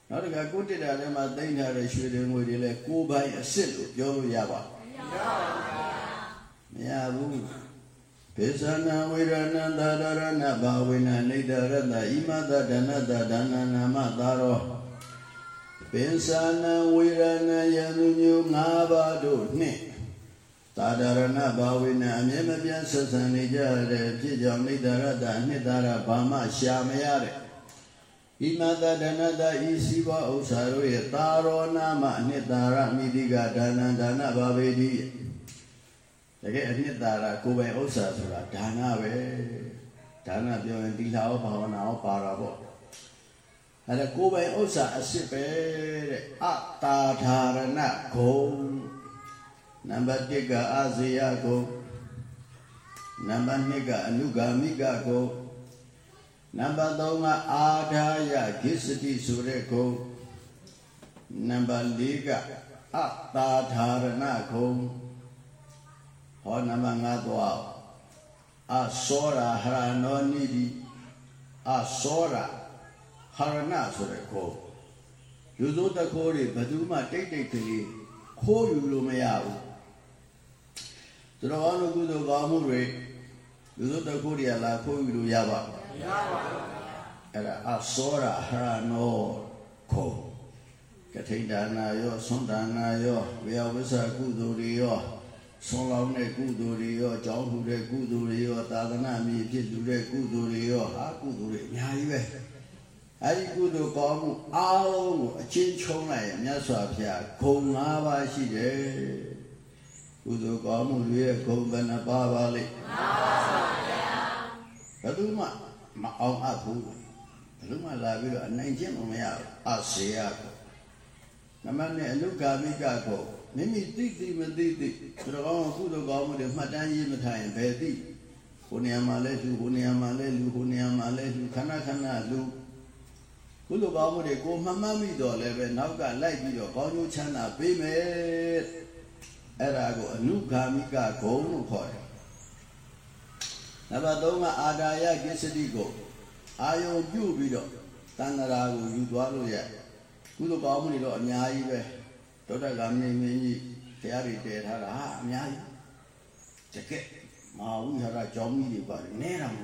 နောက်တစ်ခါကိုတစ်တာထဲမှာသိမ့်ထားတဲ့ရွှေတွေငွေတွေလည်းကိုယ်ပိုင်အစ်စ်လို့ပြောလို့ရပါမရပါဘူးမရဘူး ပိသနာဝေရဏသာရဏဘာဝေနနေတရတဣမတဒနတဒါနနာမသာရောပိသနာဝေရဏယံသူမျိုး၅ပါးတို့နှင့်သာဒရဏဘာဝေနအမြဲမပြတ်ဆက်ဆံနေကြတဲ့ဖြစ်ကြောင့်နေတရတအနှစ်သာရဘာမှရှာမရတဲ့ဣမတဒနတဤစီဘဥစ္စာတို့ရဲ့သာရောနာမအနှစ်သာရမိတိကဒါနဒါနဘာဝေတိတ ကယ်အနှစ်သာရကိုယ်ပိုင်ဥစ္စာဆိုတာဒါနပဲဒါနပြောရင်တိလာရောဘာဝနာရောပါတာပေါ့အဲ့ဒါကိုယ်ပိုင်ဥစ္စာအစ်စ်ပဲတဲ့အတာဓာရဏဂုံနံပါတ်1ကအာဇေယဂုံနံပါတ်2ကအနုဂါမိကဂုံနံပါတ်3ကအာဓာယဂစ္စတိဆိုတဲ့ဂုံနံပါတ်4ကအတာဓာရဏဂုံ ဟောနံပါတ်5တော့အသောရာဟရနောနိတိအသောရာဟရဏဆိုတဲ့ကိုလူစိုးတကိုးတွေဘယ်သူမှတိတ်တိတ်ကလေးခိုးယူလို့မရဘူးသူတော်ကောင်းတို့ကုသိုလ်ကောင်းမှုတွေလူတို့တခုတည်းလာခိုးယူလို့ရပါမရပါဘူးအဲ့ဒါအစောရဟရနောခိုးကထိန်ဒါနာရောသွန်ဒါနာရောဝေယဝိသကုသိုလ်တွေရော ဆုံးလောင်းတဲ့ကုသိုလ်တွေရောကြောင်းထူတဲ့ကုသိုလ်တွေရောသာသနာမြေဖြစ်လူတဲ့ကုသိုလ်တွေရောဟာကုသိုလ်တွေအများကြီးပဲအဲဒီကုသိုလ်ကောင်းမှုအားလုံးကိုအချင်းချုံလိုက်ရင်မြတ်စွာဘုရားဂုံ၅ပါးရှိတယ်ကုသိုလ်ကောင်းမှုတွေရဲ့ဂုံဘယ်နှပါးပါလိမ့်၅ပါးပါဗျာဘယ်သူမှမအောင်အပ်ဘူးဘယ်သူမှလာပြီးတော့အနိုင်ကျင့်လို့မရဘူးအစေရကိုနမနဲ့အနုဂါမိကကို မိမိသိသိမသိသိသူတော်ကောင်းကုသိုလ်ကောင်းမှုတွေမှတ်တမ်းရေးမထားရင်ဘယ်သိဟိုနေရာမှာလဲလူဟိုနေရာမှာလဲလူဟိုနေရာမှာလဲလူခဏခဏလူကုသိုလ်ကောင်းမှုတွေကိုမှတ်မှတ်မိတော့လည်းပဲနောက်ကလိုက်ပြီးတော့ကောင်းကျိုးချမ်းသာပေးမယ်အဲ့ဒါကိုအနုဂါမိကဂုံလို့ခေါ်တယ်နံပါတ်3ကအာဒါယကိစ္စတိကိုအာယုံပြုတ်ပြီးတော့တဏ္ဍရာကိုယူသွားလို့ရကုသိုလ်ကောင်းမှုတွေတော့အများကြီးပဲ ဒေါတကမင်းမင်းကြီးတရားတွေတည်ထားတာဟာအများကြီးတကယ်မဟာဝိဟာရကြောင်းကြီးတွေပါတယ်နဲတာမ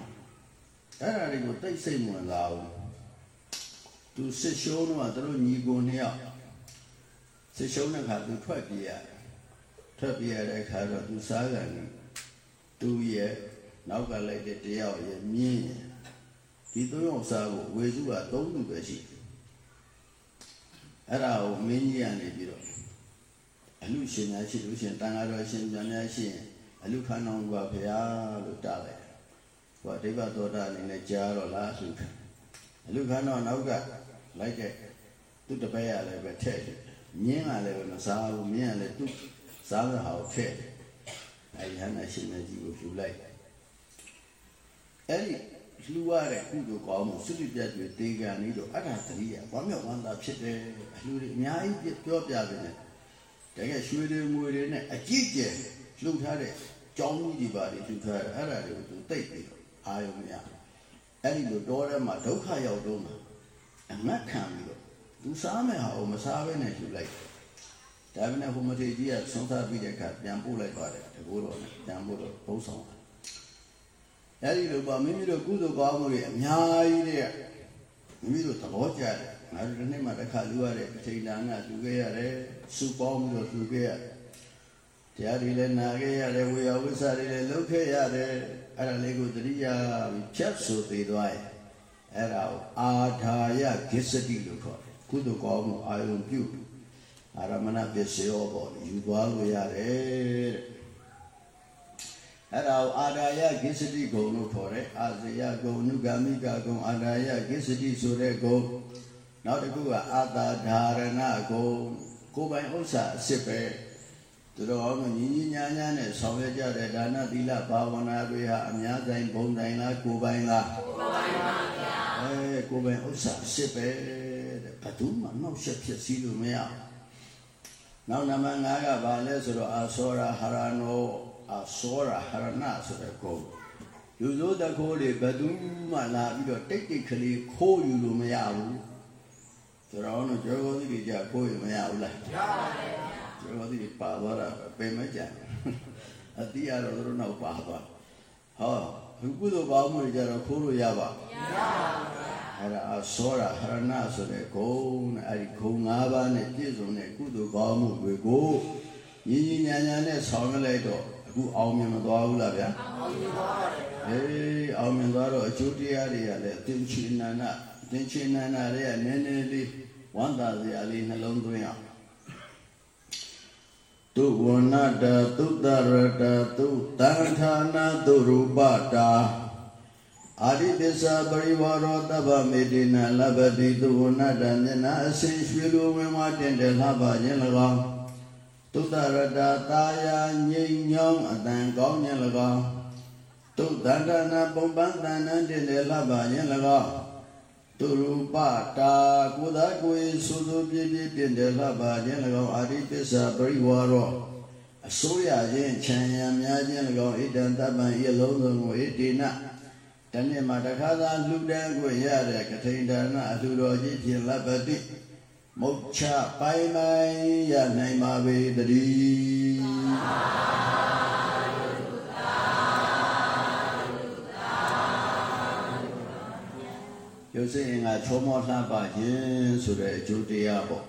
အဲ့ဒါတွေကိုတိတ်စိတ်ဝင်လာဘူးသူစစ်ရှုံးတော့သူတို့ညီကိုနှစ်ယောက်စစ်ရှုံးတဲ့ခါသူထွက်ပြေးရတယ်ထွက်ပြေးရတဲ့ခါတော့သူစားကန်သူရဲ့နောက်ကလိုက်တဲ့တယောက်ရဲ့မြင်းရဲ့ဒီသုံးယောက်စားကိုဝေစုကသုံးလူပဲရှိတယ်အဲ့ဒါကိုမင်းကြီးကနေပြီးတော့ အလူရှင်များရှိလို့ရှင်တန်ဃာတော်ရှင်များများရှိရင်အလူခန်းတော်ကဘုရားလို့တားလိုက်ဟိုဒိဗ္ဗသောတာအနေနဲ့ကြားတော့လားအလူခန်းအလူခန်းတော်နောက်ကလိုက်တဲ့သူတပည့်ရလည်းပဲထည့်တယ်မြင်းကလည်းပဲမစားဘူးမြင်းကလည်းသူစားတဲ့ဟာကိုထည့်တယ်အဲဒီဟန်အရှင်ကြီးကိုလှူလိုက်အဲ့ဒီလှူရတဲ့ကုသိုလ်ကောင်းမှုစွတိပြတ်တွေတေကံနေတော့အထာတရိယဝမ်းမြောက်ဝမ်းသာဖြစ်တယ်အလှူတွေအများကြီးပြောပြတယ် တကယ်ရွှေတွေငွေတွေနဲ့အကြည့်ကျယ်လှူထားတဲ့ကြောင်းကြီးတွေပါတွေလှူထားတယ်အဲ့ဒါတွေကိုသူတိတ်ပြီးတော့အာယုံမရအဲ့ဒီလိုတောထဲမှာဒုက္ခရောက်တော့မှအမတ်ခံပြီးတော့သူစားမယ်ဟာကိုမစားဘဲနဲ့လှူလိုက်ဒါပေမဲ့ဟိုမထေကြီးကဆုံးသပြီးတဲ့အခါပြန်ပို့လိုက်ပါတယ်တကူတော့ပြန်ပို့တော့ဘုံဆောင်အဲ့ဒီလိုပါမိမိတို့ကုသိုလ်ကောင်းမှုတွေအများကြီးတဲ့မိမိတို့သဘောကျတယ်ငါတို့ဒီနေ့မှတစ်ခါလူရတဲ့အချိန်တန်ကလူခဲ့ရတယ် စုပေါင်းပြီးတော့လူခဲ့ရတယ်တရားတွေလည်းနာခဲ့ရတယ်ဝေယဝိသတွေလည်းလုပ်ခဲ့ရတယ်အဲ့ဒါလေးကိုတတိယပြီးဖြတ်ဆိုသေးသွားရဲ့အဲ့ဒါကိုအာထာယဂစ္စတိလို့ခေါ်တယ်ကုသိုလ်ကောင်းမှုအာယုံပြုအာရမဏပစ္စယောပေါ်ယူသွားလို့ရတယ်တဲ့အဲ့ဒါကိုအာဒါယဂစ္စတိဂုံလို့ခေါ်တယ်အာဇယဂုံနုဂမိကဂုံအာဒါယဂစ္စတိဆိုတဲ့ဂုံနောက်တစ်ခုကအာတာဓာရဏဂုံ ကိုယ်ပိုင်ဥစ္စာအစ်စ်ပဲသူတော်ကောင်းညီညီညာညာနဲ့ဆောင်ရွက်ကြတဲ့ဒါနသီလဘာဝနာတွေဟာအများဆိုင်ဘုံတိုင်းလားကိုယ်ပိုင်လားကိုယ်ပိုင်ပါဗျာအဲကိုယ်ပိုင်ဥစ္စာအစ်စ်ပဲတဲ့ဘယ်သူမှနှောက်ယှက်ဖြစ်စည်းလို့မရနောက်နံပါတ်5ကဘာလဲဆိုတော့အာသောရဟရနောအစောရဟရဏဆိုတဲ့ကိုလူစိုးတခိုးတွေဘယ်သူမှလာပြီးတော့တိတ်တိတ်ကလေးခိုးယူလို့မရဘူး ကျွန်တော်တို့ကျော်ကောသီတွေကြခိုးယူမရဘူးလားရပါတယ်ကျော်ကောသီတွေပါသွားတာပဲမကြအတိရတော့တို့နောက်ပါသွားဟောဘုကုသိုလ်ကောင်းမှုတွေကြတော့ခိုးလို့ရပါမရပါဘူးအဲ့ဒါအစောရဟရဏဆိုတဲ့ဂုံနဲ့အဲ့ဒီဂုံ၅ပါးနဲ့ပြည့်စုံတဲ့ကုသိုလ်ကောင်းမှုတွေကိုညီညီညာညာနဲ့ဆောင်ရွက်လိုက်တော့အခုအောင်မြင်မသွားဘူးလားဗျာအောင်မြင်သွားပါတယ်ဗျာအေးအောင်မြင်သွားတော့အကျိုးတရားတွေကလည်းသင်္ချေနန္ဒသင်္ချေနန္ဒတွေကနည်းနည်းလေး ဝန္တာစရာလေးနှလုံးသွင်းအောင်သူဝနတသုတရတသုတန်ဌာနာသူရူပတာအာရိသစ္စာပရိဝါရောတဗ္ဗမေတိနာလဗ္ဗတိသူဝနတမျက်နာအစဉ်ရွှေလိုဝင်မတင်တယ်လှပခြင်း၎င်းသုတရတတာယာငြိမ်ညောင်းအတန်ကောင်းခြင်း၎င်းသုတန္တနာပုံပန်းတန်နန်းတင်တယ်လှပခြင်း၎င်း သူရူပတာကိုယ်သာကိုယ်စူးစူးပြည့်ပြည့်ပြင်တယ်လှပခြင်း၎င်းအာရိသစ္စာပရိဝါရောအစိုးရခြင်းခြံရံများခြင်း၎င်းဣဒံတပ္ပံဤလုံးစုံကိုဣတိနတနေ့မှာတခါသာလှူဒန်းကိုရတဲ့ကထိန်ဒါနအလှူတော်ကြီးဖြင့်လပ္ပတိမုတ်ချပိုင်ပိုင်ရနိုင်ပါပေတည်း ရုပ်စိတ်အင်္ဂါချောမောလှပခြင်းဆိုတဲ့အကျိုးတရားပေါ့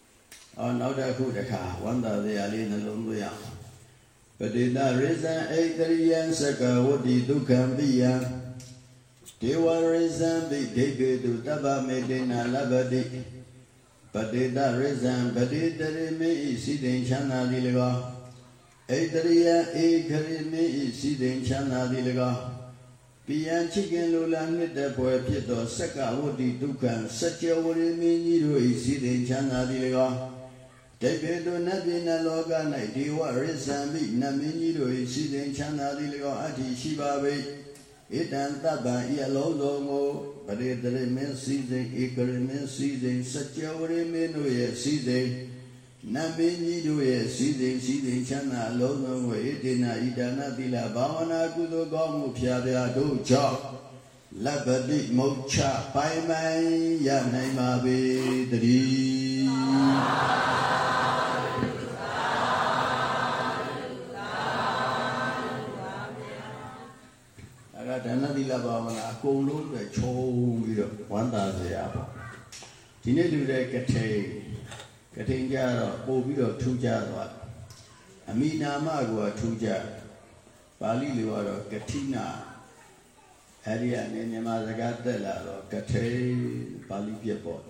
။အော်နောက်တစ်ခုတစ်ခါဝန္တာတရားလေးနှလုံးသွင်းရအောင်။ပတိတရိဇံဣတရိယံသကဝတိဒုက္ခံပိယံဒေဝရိဇံပိဒိဋ္ဌိတုတပ္ပမေတေနလဗ္ဗတိပတိတရိဇံပတိတရိမေဤစိတိချမ်းသာသည်၎င်းဣတရိယံဧခရိမေဤစိတိချမ်းသာသည်၎င်း ပိယံချစ်ခင်လိုလားနှစ်သက်ပွဲဖြစ်သောစက္ကဝတ္တိဒုက္ခံစัจ java ဝရမင်းကြီးတို့၏စီရင်ချမ်းသာသည်၎င်းတပေတုနတ်ပြည်နလောက၌ဒေဝရိဇံမိနတ်မင်းကြီးတို့၏စီရင်ချမ်းသာသည်၎င်းအတ္တိရှိပါပေဣတံတပ္ပံဤအလုံးစုံကိုပရိတရိမင်းစီစဉ်ဧကရမင်းစီစဉ်စัจ java ဝရမင်းတို့ရဲ့စီစဉ် နတ်မင်းကြီးတို့ရဲ့စီစဉ်စီစဉ်ချမ်းသာအလုံးစုံကိုဣတိနာဣဒနာတိလဘာဝနာကုသိုလ်ကောင်းမှုဖြာဖြာတို့ကြောင့်လဗ္ဗတိမုတ်ချပိုင်ပိုင်ရနိုင်ပါပေတည်းအကဒါနတိလဘာဝနာအကုန်လုံးပဲခြုံပြီးတော့ဝမ်းသာစရာပေါ့ဒီနေ့လူတဲ့ကထိန်က ထိန်ကြတော့ပို့ပြီးတော့ထူးကြသွားအမိနာမကထူးကြပါဠိလိုကတော့ကတိနာအဲ့ဒီကနေမြန်မာစကားတက်လာတော့ကထိန်ပါဠိပြတ်ပေါ့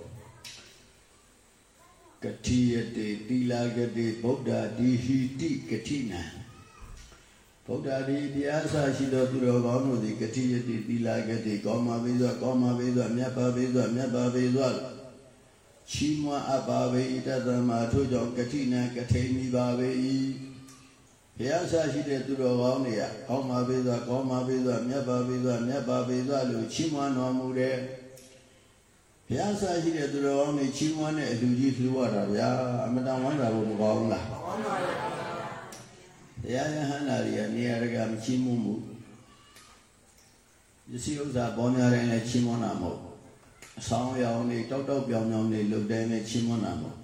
ကတိယတေတိလာကတိဗုဒ္ဓဒီဟိတိကတိနာဗုဒ္ဓဒီတရားအစရှိသောသူတော်ကောင်းတို့သည်ကတိယတိတိလာကတိကောင်းပါပေသောကောင်းပါပေသောမြတ်ပါပေသောမြတ်ပါပေသော ချီးမွမ်းအပ်ပါပေတသမထို့ကြောင့်ကတိနာကထိန်မိပါပေ၏ဘုရားဆရှိတဲ့သူတော်ကောင်းတွေကကောင်းပါပေသောကောင်းပါပေသောမြတ်ပါပေသောမြတ်ပါပေသောလို့ချီးမွမ်းတော်မူတဲ့ဘုရားဆရှိတဲ့သူတော်ကောင်းတွေချီးမွမ်းတဲ့အလူကြီးလှူရတာဗျာအမတန်ဝမ်းသာဖို့မကောင်းလားတရားယဟန္တာတွေကနေရာကမချီးမွမ်းဘူးပစ္စည်းဥစ္စာပေါ်များတိုင်းလည်းချီးမွမ်းတာမဟုတ် အဆောင်ရောင်တွေတောက်တောက်ပြောင်ပြောင်တွေလှုပ်တိုင်းလည်းချီးမွမ်းတာမဟုတ်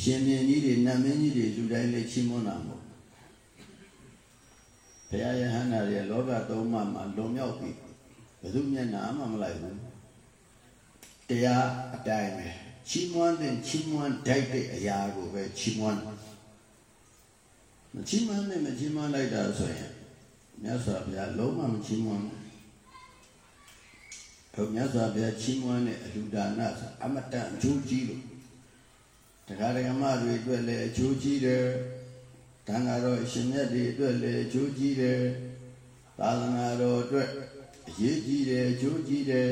ရှင်မြင်းကြီးတွေနတ်မင်းကြီးတွေလူတိုင်းလည်းချီးမွမ်းတာမဟုတ်ဘုရားယဟန္တာတွေလောကသုံးပါးမှာလွန်မြောက်ပြီဘယ်သူမျက်နှာမှမလိုက်ဘူးတရားအတိုင်းပဲချီးမွမ်းတဲ့ချီးမွမ်းတတ်တဲ့အရာကိုပဲချီးမွမ်းမချီးမွမ်းနဲ့မချီးမွမ်းလိုက်တာဆိုရင်မြတ်စွာဘုရားလုံးဝမချီးမွမ်းဘူး ဘုရားမြတ်စွာဘုရားချီးမွမ်းတဲ့အလှူဒါနဆိုအမတန်အကျိုးကြီးလို့တရားဓမ္မတွေအတွက်လည်းအကျိုးကြီးတယ်တန်ဃာတော်အရှင်မြတ်တွေအတွက်လည်းအကျိုးကြီးတယ်သာသနာတော်အတွက်အရေးကြီးတယ်အကျိုးကြီးတယ်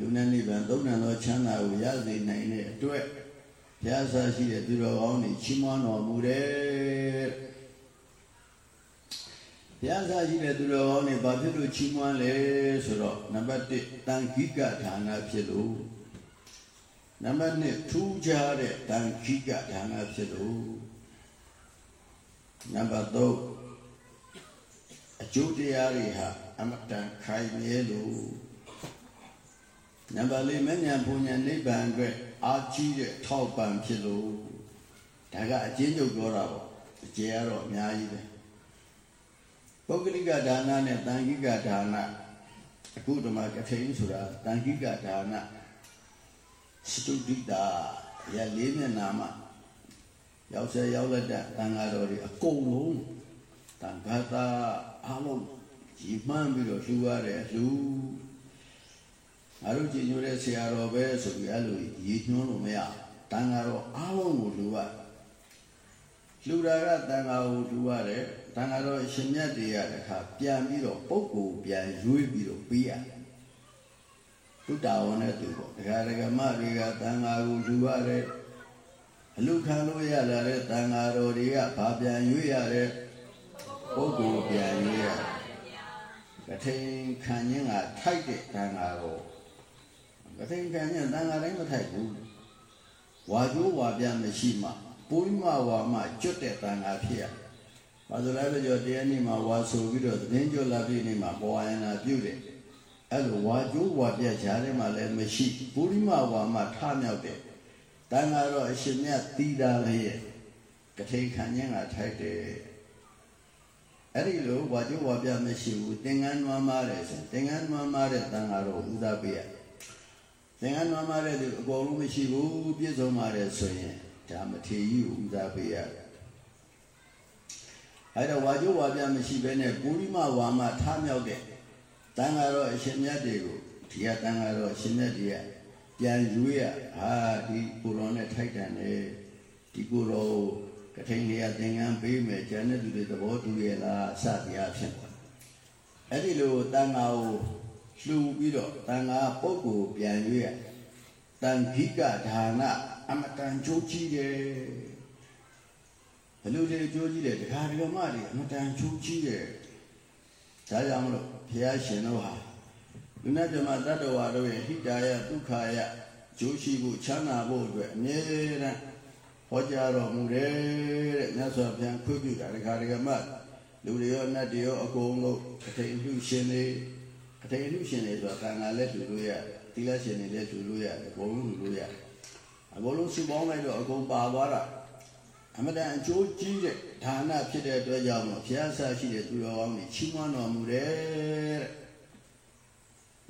လူနဲ့နိဗ္ဗာန်သုံးနံသောချမ်းသာကိုရစေနိုင်တဲ့အတွက်ဘုရားဆာရှိတဲ့သူတော်ကောင်းတွေချီးမွမ်းတော်မူတယ် ဘုရားဆာရှိတဲ့သူတော်ကောင်းတွေဘာဖြစ်လို့ချီးမွမ်းလဲဆိုတော့နံပါတ်1တန်ခိကဌာနဖြစ်လို့နံပါတ်2ထူးခြားတဲ့တန်ခိကဌာနဖြစ်လို့နံပါတ်3အကျိုးတရားတွေဟာအမတန်ခိုင်မြဲလို့နံပါတ်၄မဉ္ဇဉ်ဘုံဉ္ဇဉ်နိဗ္ဗာန်အတွက်အာကြီးတဲ့ထောက်ပံ့ဖြစ်လို့ဒါကအကျဉ်းချုပ်ပြောတာပေါ့အကျယ်ကတော့အများကြီးပဲ ပုဂ္ဂလိကဒါနနဲ့တန်ခိကဒါနအခုဓမ္မကထိန်ဆိုတာတန်ခိကဒါနစတုဒိတာရလေးမျက်နာမှာရောက်ဆဲရောက်လက်တဲ့တန်ဃာတော်တွေအကုန်လုံးတန်ခါတာအားလုံးကြီးမှန်းပြီးတော့လှူရတယ်လှူငါတို့ကြည်ညိုတဲ့ဆရာတော်ပဲဆိုပြီးအဲ့လိုရည်ညွှန်းလို့မရတန်ဃာတော်အားလုံးကိုလှူရလှူတာကတန်ဃာကိုလှူရတယ် တန်ဃာတော်အရှင်မြတ်တွေရတဲ့ခါပြန်ပြီးတော့ပုဂ္ဂိုလ်ပြန်ရွေးပြီးတော့ပေးရတယ်သူတာဝန်နဲ့သူပေါ့ဒကာဒကမတွေကတန်ဃာကိုလှူရတယ်အလူခံလို့ရလာတဲ့တန်ဃာတော်တွေကဘာပြန်ရွေးရတဲ့ပုဂ္ဂိုလ်ပြန်ရွေးရကထိန်ခံခြင်းကထိုက်တဲ့တန်ဃာတော်ကထိန်ခံခြင်းတန်ဃာတိုင်းမထိုက်ဘူးဝါကျိုးဝါပြမရှိမှပုရိမဝါမှကျွတ်တဲ့တန်ဃာဖြစ်ရ ဘာလို့လဲဆိုတော့တရားနေ့မှာဝါဆိုပြီးတော့သတင်းကြွလာပြည့်နေ့မှာပေါ်ရနာပြုတယ်အဲ့လိုဝါကျိုးဝါပြက်ကြားထဲမှာလည်းမရှိပုရိမဝါမထမြောက်တဲ့တန်ဃာတော်အရှင်မြတ်သီတာလေးရဲ့ကထိန်ခံခြင်းကထိုက်တယ်အဲ့ဒီလိုဝါကျိုးဝါပြက်မရှိဘူးသင်္ကန်းနွားမားတယ်ဆိုသင်္ကန်းနွားမားတဲ့တန်ဃာတော်ဥသာပေးရသင်္ကန်းနွားမားတဲ့သူအကုန်လုံးမရှိဘူးပြည့်စုံပါတယ်ဆိုရင်ဒါမထေရကြီးဥသာပေးရတယ် အဲ့တော့ဝါကျိုးဝါပြမရှိဘဲနဲ့ပုရိမဝါမထားမြောက်တဲ့တန်ဃာတော်အရှင်မြတ်တွေကိုဒီကတန်ဃာတော်အရှင်မြတ်တွေကပြန်ယူရဟာဒီကိုရောနဲ့ထိုက်တန်တယ်ဒီကိုရောကထိန်လေးကသင်္ကန်းပေးမယ်ကျန်တဲ့သူတွေသဘောတူရဲ့လားစသည်အဖြစ်အဲ့ဒီလိုတန်ဃာကိုလှူပြီးတော့တန်ဃာပုဂ္ဂိုလ်ပြန်ယူရတန်ခိကဒါနအမတန်ကြိုးကြီးတယ် ဘယ်လိုတွေကြိုးကြီးတယ်ဒကာဒကမတွေအမတန်ကြိုးကြီးတယ်ဒါကြောင့်မလို့ဘုရားရှင်တို့ဟာလူနဲ့ပြမတတ္တဝါတို့ရဲ့ဟိတာယဒုက္ခယဂျိုးရှိဖို့ချမ်းသာဖို့အတွက်အမြဲတမ်းဟောကြားတော်မူတယ်တဲ့မြတ်စွာဘုရားခွင့်ပြုတာဒကာဒကမလူတွေရောနတ်တွေရောအကုန်လုံးအထိန်လူရှင်တွေအထိန်လူရှင်တွေဆိုတာကံကလည်းလူလို့ရတယ်သီလရှင်တွေလည်းလူလို့ရတယ်အကုန်လုံးလူလို့ရတယ်အကုန်လုံးစုပေါင်းလိုက်တော့အကုန်ပါသွားတာ အမတန်အကျိုးကြီးတဲ့ဌာနဖြစ်တဲ့အတွက်ကြောင့်မို့ဘုရားဆရာရှိတဲ့သူတော်ကောင်းတွေချီးမွမ်းတော်မူတယ်တဲ့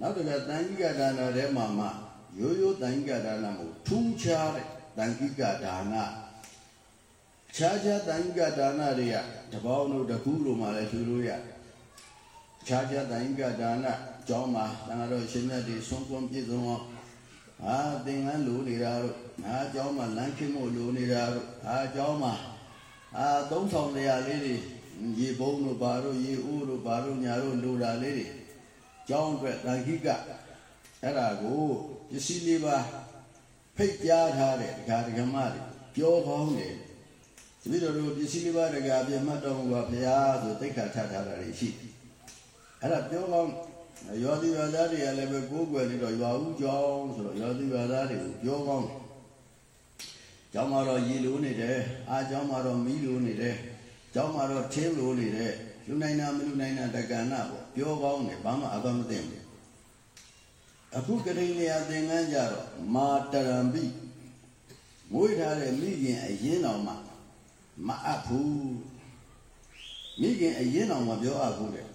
နောက်တစ်ခါတန်ကြီးကဒါနထဲမှာမှရိုးရိုးတန်ကြီးကဒါနမို့ထူးခြားတဲ့တန်ကြီးကဒါနခြားခြားတန်ကြီးကဒါနတွေကတပေါင်းတို့တကူလိုမှလည်းထူလို့ရခြားခြားတန်ကြီးကဒါနကျောင်းမှာတန်တော်ရှင်မြတ်တွေဆုံးပွန်ပြည့်စုံအောင်ဟာသင်္ကန်းလိုနေတာတို့ ဟာကျောင်းမှာလမ်းခင်းဖို့လိုနေတာတို့ဟာကျောင်းမှာအာသုံးဆောင်တရားလေးတွေရေဘုံတို့ဘာတို့ရေအိုးတို့ဘာတို့ညာတို့လိုတာလေးတွေကျောင်းအတွက်တန်ခိကအဲ့ဒါကိုပစ္စည်းလေးပါဖိတ်ကြားထားတဲ့ဒကာဒကမတွေပြောကောင်းတယ်တပည့်တော်တို့ပစ္စည်းလေးပါဒကာပြတ်မှတ်တော်မူပါဘုရားဆိုသိက္ခာထထားတာတွေရှိအဲ့ဒါပြောကောင်းရောသီရွာသားတွေကလည်းပဲကိုးကွယ်နေတော့ရွာဦးကြောင်းဆိုတော့ရောသီရွာသားတွေကိုပြောကောင်း ကျောင်းမှာတော့ရေလိုနေတယ်အားကျောင်းမှာတော့မီးလိုနေတယ်ကျောင်းမှာတော့ထင်းလိုနေတယ်လူနိုင်တာမလူနိုင်တာတက္ကနာပေါ့ပြောကောင်းတယ်ဘာမှအပမသိဘူးအခုကတိနေရာသင်္ကန်းကြတော့မာတရံပိမွေးထားတဲ့မိခင်အရင်တော်မှမအပ်ဘူးမိခင်အရင်တော်မှပြောအပ်ဘူးတဲ့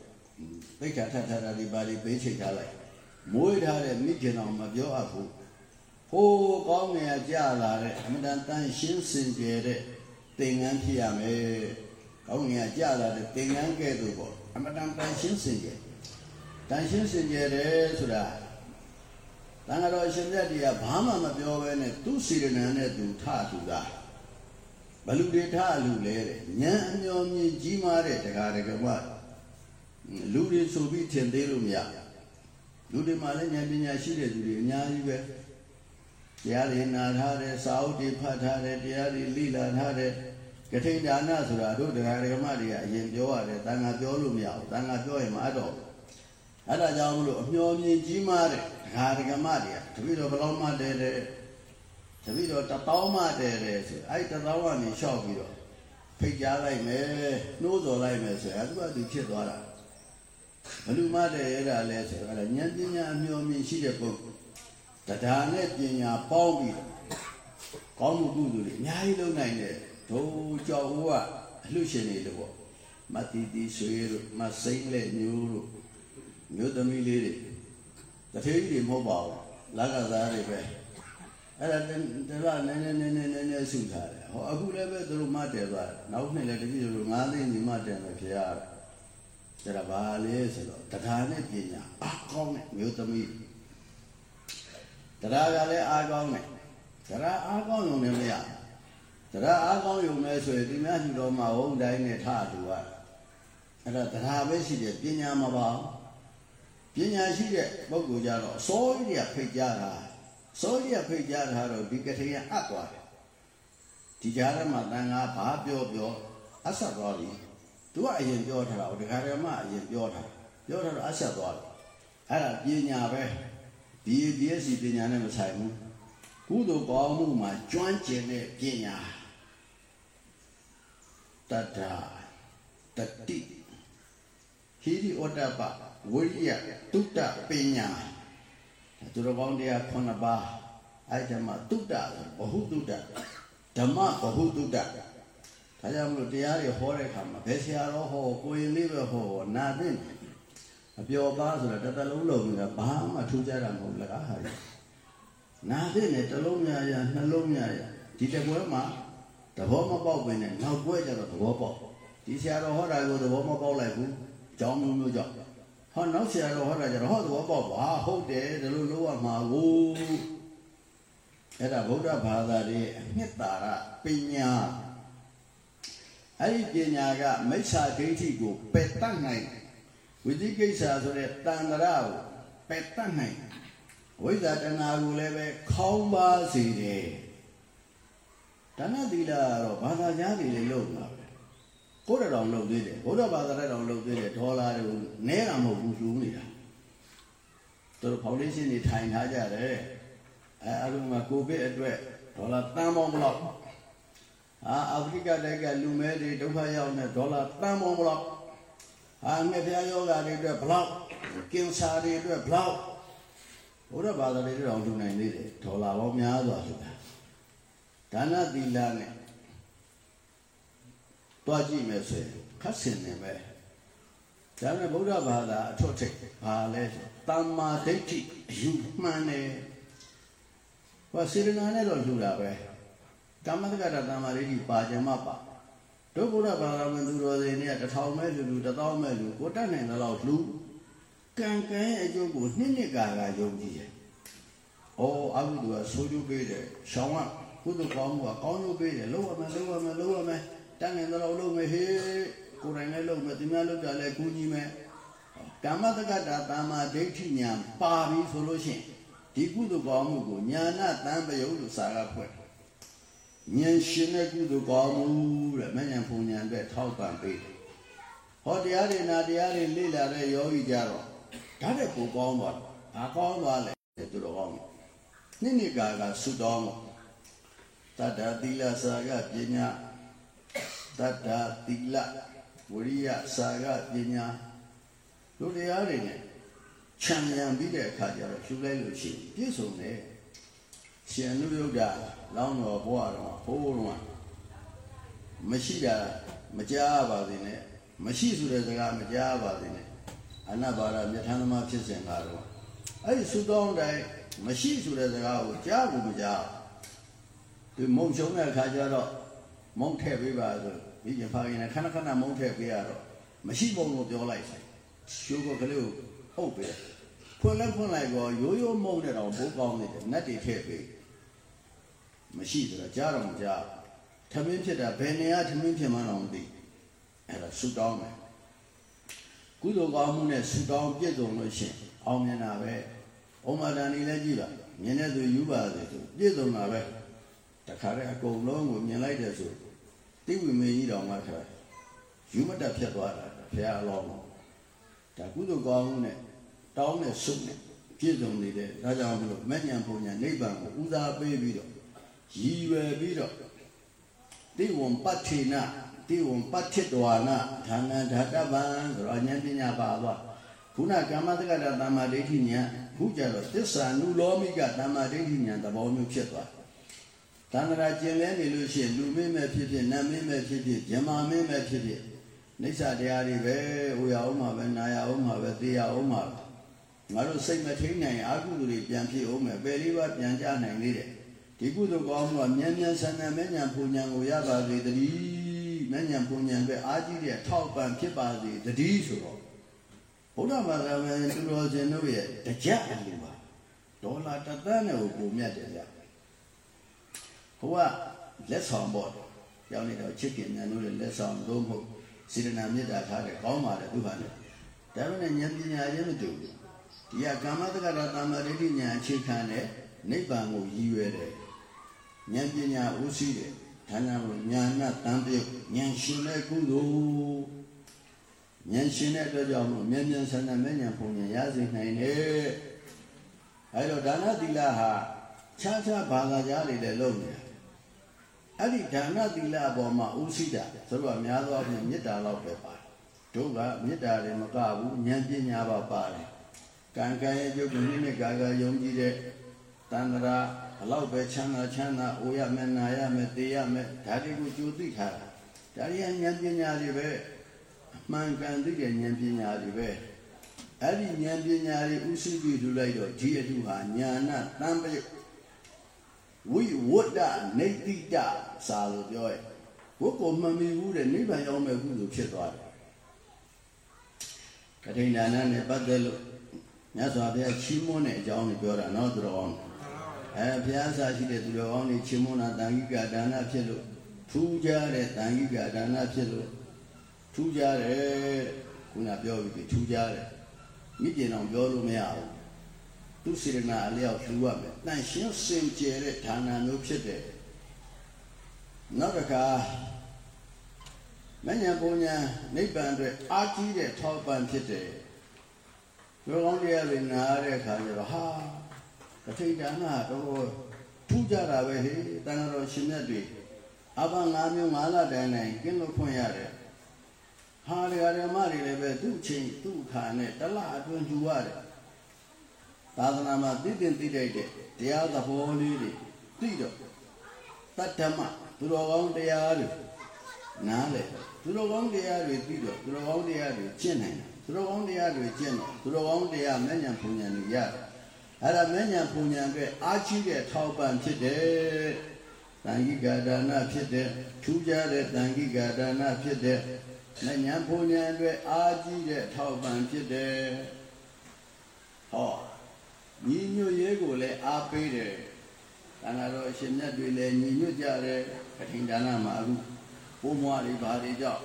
သိက္ခာထထတာဒီပါဠိပေးချိတ်ထားလိုက်မွေးထားတဲ့မိခင်တော်မပြောအပ်ဘူး ဟိုးကောင်းငယ်ကြလာတဲ့အမတန်တန်ရှင်းစင်ကြယ်တဲ့သင်္ကန်းဖြစ်ရမယ်ကောင်းငယ်ကြလာတဲ့သင်္ကန်းကဲ့သို့ပေါ့အမတန်တန်ရှင်းစင်ကြယ်တန်ရှင်းစင်ကြယ်တယ်ဆိုတာတန်ဃာတော်ရှင်မြတ်ကြီးကဘာမှမပြောဘဲနဲ့သူ့စီရဏံနဲ့သူထထူတာဘလူတွေထလူလဲတဲ့ဉာဏ်အမျော်မြင်ကြီးမားတဲ့တရားတကမလူတွေဆိုပြီးထင်သေးလို့မရလူတွေမှာလည်းဉာဏ်ပညာရှိတဲ့သူတွေအများကြီးပဲ တရားတွေနာထားတယ်စာအုပ်တွေဖတ်ထားတယ်တရားတွေလိလာထားတယ်ကထိန်ဒါနဆိုတာတို့တရားဓမ္မတွေကအရင်ပြောရတယ်တန်ခါပြောလို့မရဘူးတန်ခါပြောရင်မအပ်တော့ဘူးအဲ့ဒါကြောင့်မလို့အမျော်မြင်ကြီးမားတဲ့တရားဓမ္မတွေကတပိတော့ဘလောက်မှတဲတယ်တပိတော့တပေါင်းမှတဲတယ်ဆိုအဲ့တပေါင်းကနေလျှောက်ပြီးတော့ဖိတ်ကြားလိုက်မယ်နှိုးစော်လိုက်မယ်ဆိုရင်သူကသူဖြစ်သွားတာဘလူမတဲ့ရတာလဲဆိုတော့ဉာဏ်ပညာအမျော်မြင်ရှိတဲ့ပုဂ္ဂိုလ် တရားနဲ့ပညာပေါင်းပြီးကောင်းမှုကုသိုလ်တွေအများကြီးလုပ်နိုင်တဲ့ဒိုးကြောက်ဦးကအလှရှင်တွေလို့ပေါ့မတိတိဆွေတို့မစိမ့်လက်မျိုးတို့မျိုးသမီးလေးတွေတထေးကြီးတွေမဟုတ်ပါဘူးလက်ကစားတွေပဲအဲ့ဒါတရနည်းနည်းနည်းနည်းနည်းနည်းဆုထားတယ်ဟောအခုလည်းပဲသူတို့မတည်သွားတယ်နောက်နှစ်လည်းတပည့်တို့၅သိန်းညီမတည်မယ်ဖြစ်ရတယ်ဒါကဘာလဲဆိုတော့တရားနဲ့ပညာအကောင်းတဲ့မျိုးသမီး တရားကလည်းအားကောင်းတယ်တရားအားကောင်းရုံနဲ့မရတရားအားကောင်းရုံနဲ့ဆိုရင်ဒီများရှိတော်မှာဟုတ်တိုင်းနဲ့ထားတူရအဲ့ဒါတရားပဲရှိတယ်ပညာမပါပညာရှိတဲ့ပုဂ္ဂိုလ်ကြတော့အစိုးရဖိတ်ကြတာစိုးရဖိတ်ကြတာတော့ဒီကထေယအပ်သွားတယ်ဒီကြားထဲမှာတန်ခါဘာပြောပြောအဆက်သွားပြီသူကအရင်ပြောထားတာဒကာရမအရင်ပြောထားပြောထားတော့အဆက်သွားတယ်အဲ့ဒါပညာပဲ BBS ပညာနဲ့မဆိုင်ဘူးကုသိုလ်ကောင်းမှုမှာကျွမ်းကျင်တဲ့ပညာတတ္တာတတိဟိရိဩတ္တပဝိရိယတုတ္တပညာသူတော်ကောင်းတရား9ပါးအဲ့ဒီမှာတုတ္တဘဟုတုတ္တဓမ္မဘဟုတုတ္တဒါကြောင့်မလို့တရားတွေဟောတဲ့အခါမှာဘယ်ဆရာတော်ဟောကိုရင်လေးပဲဟောနာသိ အပျော်ပါဆိုတာတစ်သက်လုံးလုံးနေတာဘာမှထူးခြားတာမဟုတ်လားဟာနာသိနေတစ်လုံးများရနှလုံးများရဒီတပွဲမှာသဘောမပေါက်ပင်နဲ့နောက်ပွဲကျတော့သဘောပေါက်ဒီဆရာတော်ဟောတာကိုသဘောမပေါက်လိုက်ဘူးကြောင်းမျိုးမျိုးကြောင့်ဟောနောက်ဆရာတော်ဟောတာကျတော့ဟောသဘောပေါက်ပါဟုတ်တယ်ဒီလိုလုပ်ရမှာကိုအဲ့ဒါဗုဒ္ဓဘာသာရဲ့အနှစ်သာရပညာအဲ့ဒီပညာကမိစ္ဆာဒိဋ္ဌိကိုပယ်တတ်နိုင် ဝိသိကိစ္စဆိုတဲ့တန်ត្រာကိုပယ်တတ်နိုင်ဝိဇ္ဇာတဏှာကိုလည်းပဲခေါင်းပါစေတယ်ဒါနသီလကတော့ဘာသာကြားတွေလည်းလုပ်မှာပဲကိုယ်တော်လုပ်သေးတယ်ဘုရားဘာသာလည်းတော်လုပ်သေးတယ်ဒေါ်လာတွေနဲတာမဟုတ်ဘူးလူနေတာသူတို့ဖောင်ဒေးရှင်းတွေထိုင်ထားကြတယ်အဲအလုံးမှာကိုဗစ်အတွက်ဒေါ်လာတန်ပေါင်းဘလောက်အာအာဖရိကတိုက်ကလူမဲတွေဒုက္ခရောက်နေဒေါ်လာတန်ပေါင်းဘလောက် အာငှက်ဖျားယောဂါတွေအတွက်ဘလောက်ကင်ဆာတွေအတွက်ဘလောက်ဘုရားဘာသာတွေတော့လူနိုင်သေးတယ်ဒေါ်လာပေါင်းများစွာဆိုတာဒါနသီလနဲ့တွားကြည့်မယ်ဆိုရင်ခက်စင်နေမယ်ဒါနဲ့ဗုဒ္ဓဘာသာအထွတ်ထိပ်ဘာလဲဆိုတမ္မာဒိဋ္ဌိအယူမှန်တယ်ဟောစေရနာနဲ့တော့လူတာပဲကမ္မတက္ကတာတမ္မာဒိဋ္ဌိပါကြမှာပါ တို့ဗုဒ္ဓဘာသာဝင်သူတော်စင်တွေကတစ်ထောင်မဲ့လူလူတစ်သောင်းမဲ့လူကိုတတ်နိုင်တဲ့လောက်လူကံကံရဲ့အကျိုးကိုနှစ်နှစ်ကာကယုံကြည်တယ်။အော်အဘိဓမ္မာဆိုးကျိုးပေးတယ်။ရှောင်းကကုသကောင်းမှုကကောင်းကျိုးပေးတယ်။လုံးဝမယ်လုံးဝမယ်လုံးဝမယ်တတ်နိုင်တဲ့လောက်လုံးမယ်ဟေးကိုယ်တိုင်လည်းလုံးမယ်ဒီများလုံးကြလည်းကူညီမယ်။ကမ္မတက္ကတာတမ္မာဒိဋ္ဌိညာပါပြီဆိုလို့ရှိရင်ဒီကုသကောင်းမှုကိုညာနာတန်ပယုတ်လို့စာကဖွင့် ဉာဏ်ရှင်တဲ့ကုသကောင်းမှုတဲ့မဉဏ်ဖုန်ဉာဏ်အတွက်ထောက်ပံ့ပေးတယ်။ဟောတရားတွေနာတရားတွေလေ့လာတဲ့ယောဂီကြတော့ဓာတ်တဲ့ကိုကောင်းသွားတယ်။ဘာကောင်းသွားလဲသူတော်ကောင်းတယ်။နိနိကာကသုတော်မတတ္တသီလစာကပညာတတ္တသီလဝရိယစာကပညာလူတရားတွေနဲ့ခြံရံပြီးတဲ့အခါကျတော့ဖြူလိုက်လို့ရှိရင်ပြည့်စုံတယ်။ ရှင်လူယုတ်တာလောင်းတော်ဘွားတော်ဟိုးတော်မရှိတာမကြားပါသေးနဲ့မရှိဆိုတဲ့စကားမကြားပါသေးနဲ့အနဘာရမြတ်ထမ်းသမားဖြစ်စဉ်ကတော့အဲ့ဒီသုတောင်းတိုင်းမရှိဆိုတဲ့စကားကိုကြားဘူးမကြားဒီမုံရှုံးတဲ့အခါကျတော့မုံထည့်ပေးပါဆိုဒီကျဖာရင်ခဏခဏမုံထည့်ပေးရတော့မရှိဘုံကိုပြောလိုက်ဆိုင်ရှိုးကကလေးကိုဟုတ်ပဲဖွင့်လိုက်ဖွင့်လိုက်တော့ရိုးရိုးမုံတဲ့တော့ဘိုးကောင်းနေတယ်နတ်တွေထည့်ပေး မရှိဆိုတော့ကြားတော့မကြားထမင်းဖြစ်တာဘယ်နေရာထမင်းဖြစ်မှန်းတော့မသိအဲ့ဒါသုတောင်းမယ်ကုသိုလ်ကောင်းမှုနဲ့ဆုတောင်းပြည့်စုံလို့ရှင်အောင်မြင်တာပဲ။ဩမာဒန်နေလည်းကြည့်ပါမြင်တဲ့သူယူပါစေဆိုပြည့်စုံတာပဲ။တခါတည်းအကုန်လုံးကိုမြင်လိုက်တဲ့ဆိုတိဝိမေကြီးတော်မှာခါယူမတတ်ဖြစ်သွားတာဘုရားအလောင်း။ဒါကုသိုလ်ကောင်းမှုနဲ့တောင်းတဲ့ဆုနဲ့ပြည့်စုံနေတဲ့ဒါကြောင့်မလို့မဉ္ဇဉ်ပုံညာနိဗ္ဗာန်ကိုဦးစားပေးပြီးတော့ ရည်ရွယ်ပြီးတော့တိဝံပတ္ထေနတိဝံပဋ္ဌိတဝါနဌာနဓာတဗံဆိုတော့ဉာဏ်ပညာပါသွားခုနကမ္မတက္ကတာတမ္မာဒိဋ္ဌိဉာဏ်ခုကျတော့သစ္စာနုလောမိကတမ္မာဒိဋ္ဌိဉာဏ်သဘောမျိုးဖြစ်သွားတဏ္ဍာကျင်လဲနေလို့ရှိရင်လူမင်းမဲ့ဖြစ်ဖြစ်နတ်မင်းမဲ့ဖြစ်ဖြစ်ဇမမင်းမဲ့ဖြစ်ဖြစ်နိစ္စတရားတွေပဲဟိုရအောင်မှာပဲနာရအောင်မှာပဲသိရအောင်မှာငါတို့စိတ်မထိန်နိုင်အာဟုသူတွေပြန်ဖြစ်အောင်မယ်ပယ်လေးပါးပြန်ကြနိုင်သေးတယ် ဒီကုသိုလ်ကောင်းမှုကမြန်မြန်ဆန်ဆန်မဲ့ညာပူညာကိုရပါစေတည်းမဲ့ညာပူညာပဲအာကြီးတဲ့ထောက်ပံ့ဖြစ်ပါစေတည်းဆိုတော့ဘုရားဘာသာဝင်သူတော်စင်တို့ရဲ့တကြအလူပါဒေါ်လာတစ်သန်းနဲ့ကိုပုံမြတ်တယ်ဗျဟိုကလက်ဆောင်ပေါ့ရောက်နေတော့ချစ်ခင်ညာတို့ရဲ့လက်ဆောင်လို့မဟုတ်စေတနာမေတ္တာထားတယ်ကောင်းပါတယ်သူဟာလည်းဒါပေမဲ့ဉာဏ်ပညာချင်းမတူဘူးဒီကကာမတက္ကရာတမ္မာဒိဋ္ဌိဉာဏ်အခြေခံတဲ့နိဗ္ဗာန်ကိုရည်ရွယ်တယ် ဉာဏ်ပညာဥသိတယ်ဒါနလို့ညာနာတန်ပြုတ်ဉာဏ်ရှင်တဲ့ကုသိုလ်ဉာဏ်ရှင်တဲ့အတွက်ကြောင့်မို့မြန်မြန်ဆန်ဆန်မဲ့ဉာဏ်ပုံဉာဏ်ရစေနိုင်တယ်အဲတော့ဒါနသီလဟာခြားခြားဘာသာကြားတွေလည်းလုပ်နေတာအဲ့ဒီဒါနသီလအပေါ်မှာဥသိတာဆိုတော့အများသောအားဖြင့်မေတ္တာလောက်ပဲပါတယ်တို့ကမေတ္တာတွေမကဘူးဉာဏ်ပညာပါပါတယ်ကံကံရဲ့ကျုပ်ကနိမိတ်ကာကယုံကြည်တဲ့တန္တရာ ဘလောက်ပဲချမ်းသာချမ်းသာအိုရမယ်နာရမယ်တေရမယ်ဒါတွေကိုကြိုသိထားတာဒါတွေကဉာဏ်ပညာတွေပဲအမှန်ကန်သိတဲ့ဉာဏ်ပညာတွေပဲအဲ့ဒီဉာဏ်ပညာတွေဥသိပြီးထူလိုက်တော့ဒီအထုဟာညာနာတံပယဝိဝတ္တနေတိတစာလို့ပြောရဲ့ဘုကိုမမီဘူးတဲ့နိဗ္ဗာန်ရောက်မဲ့ကုသိုလ်ဖြစ်သွားတယ်ကထိန်ဒါနနဲ့ပတ်သက်လို့မြတ်စွာဘုရားချီးမွမ်းတဲ့အကြောင်းကိုပြောတာနော်သူတော်ကောင်း အဲဘုရားစာရှိတဲ့သူတော်ကောင်းတွေချီးမွမ်းတာတန်ခိကဒါနဖြစ်လို့ထူးခြားတဲ့တန်ခိကဒါနဖြစ်လို့ထူးခြားတယ်ခုနပြောပြီးထူးခြားတယ်မိကျင်အောင်ပြောလို့မရဘူးသူစေရနာအလျောက်လှူရမယ်တန်ရှင်းစင်ကြယ်တဲ့ဌာနမျိုးဖြစ်တယ်နောက်တစ်ခါမဉ္ဇဉ်ပုံညာနိဗ္ဗာန်အတွက်အာကြီးတဲ့ထောက်ပံ့ဖြစ်တယ်လူကောင်းတရားတွေနားတဲ့အခါကျတော့ဟာ တထိတ်ဒါနတော့ထူးကြတာပဲဟေ့တန်တော်ရှင်မြတ်တွေအဘငါးမျိုးငါးလတိုင်တိုင်ကင်းလို့ဖွင့်ရတယ်ဟာလေဓမ္မတွေလည်းပဲသူ့ချိန်သူ့ခါနဲ့တလအတွင်းထူရတယ်သာသနာမှာသိတင်သိတတ်တဲ့တရားသဘောလေးတွေသိတော့တတ္တမသူတော်ကောင်းတရားတွေနားလေသူတော်ကောင်းတရားတွေသိတော့သူတော်ကောင်းတရားတွေကျင့်နိုင်တယ်သူတော်ကောင်းတရားတွေကျင့်တော့သူတော်ကောင်းတရားမဉ္ဇဉ်ပူဉ္ဇဉ်တွေရတယ် အဲ့ဒါမဉ္ဇဉ်ပူဉ္ဇဉ်အတွက်အာချီးတဲ့ထောက်ပံ့ဖြစ်တယ်တန်ခိကာဒါနဖြစ်တဲ့ထူးခြားတဲ့တန်ခိကာဒါနဖြစ်တဲ့မဉ္ဇဉ်ပူဉ္ဇဉ်အတွက်အာချီးတဲ့ထောက်ပံ့ဖြစ်တယ်ဟောညီညွတ်ရေးကိုလည်းအားပေးတယ်တန်ဃာတော်အရှင်မြတ်တွေလည်းညီညွတ်ကြတယ်ကထိန်ဒါနမှာအခုဘုံမွားတွေဘာတွေကြောက်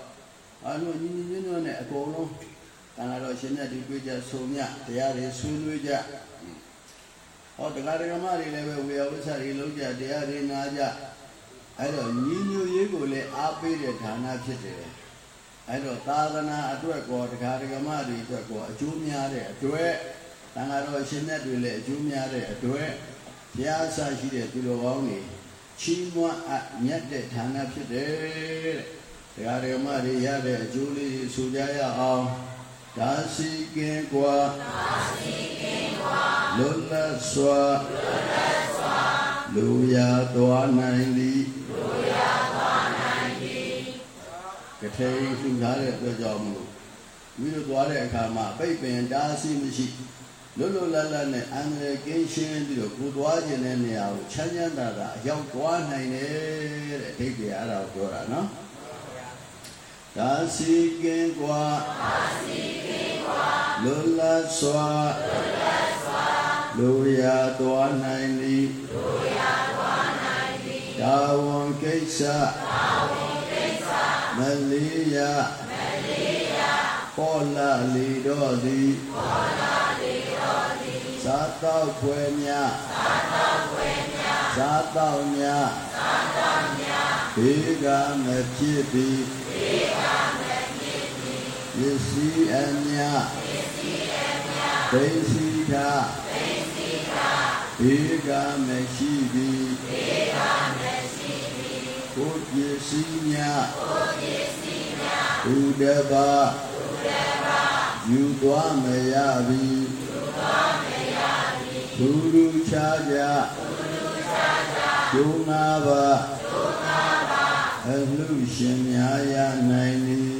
အားလုံးညီညီညွတ်ညွတ်နဲ့အကုန်လုံးတန်ဃာတော်ရှင်မြတ်တွေတွေ့ကြဆုံမြတရားတွေဆွေးနွေးကြ ဟောတရားဓမ္မတွေလည်းပဲဝေယဝိဆတွေလုံးကြတရားတွေနာကြအဲ့တော့ညီညွတ်ရေးကိုလည်းအားပေးတဲ့ဌာနဖြစ်တယ်အဲ့တော့သာသနာအတွက်ကောတရားဓမ္မတွေအတွက်ကောအကျိုးများတဲ့အတွက်တန်ဃာတော်ရှင်မြတ်တွေလည်းအကျိုးများတဲ့အတွက်ဘုရားဆရှိတဲ့သူတော်ကောင်းတွေချီးမွမ်းအပ်မြတ်တဲ့ဌာနဖြစ်တယ်တဲ့တရားဓမ္မတွေရတဲ့အကျိုးလေးတွေဆိုကြရအောင် ဒါစီကင်ကွာဒါစီကင်ကွာလွတ်လပ်စွာလွတ်လပ်စွာလူရသွားနိုင်သည်လူရသွားနိုင်သည်ကထေသူထားတဲ့အတွက်ကြောင့်မလို့မိတို့သွားတဲ့အခါမှာပိတ်ပင်ဒါစီမရှိလွတ်လွတ်လပ်လပ်နဲ့အန္တရာယ်ကင်းရှင်းပြီးတော့ကိုသွားခြင်းတဲ့နေရာကိုချမ်းချမ်းသာသာအရောက်သွားနိုင်တယ်တဲ့အဓိပ္ပာယ်အဲ့ဒါကိုပြောတာနော် ဒါစီကင်ကွာဒါစီကင်ကွာလွတ်လပ်စွာလွတ်လပ်စွာလူရသွားနိုင်သည်လူရသွားနိုင်သည်ဒါဝန်ကိစ္စဒါဝန်ကိစ္စမလီယမလီယပေါ်လာလီတော်သည်ပေါ်လာလီတော်သည်သာတော့ဖွယ်များသာတော့ဖွယ်များသာတော့များသာတော့များဘေးကမဖြစ်သည်ဘေးကမဖြစ်သည် ပစ္စည်းအမြပစ္စည်းအမြဒိစီတာဒိစီတာဘေးကမရှိသည်ဘေးကမရှိသည်ကိုပစ္စည်းများကိုပစ္စည်းများဘုဒ္ဓဘာဘုဒ္ဓဘာယူသွားမရပြီယူသွားမရပြီဘုရုချာကြဘုရုချာကြဒုနာဘာဒုနာဘာအလှရှင်များရနိုင်သည်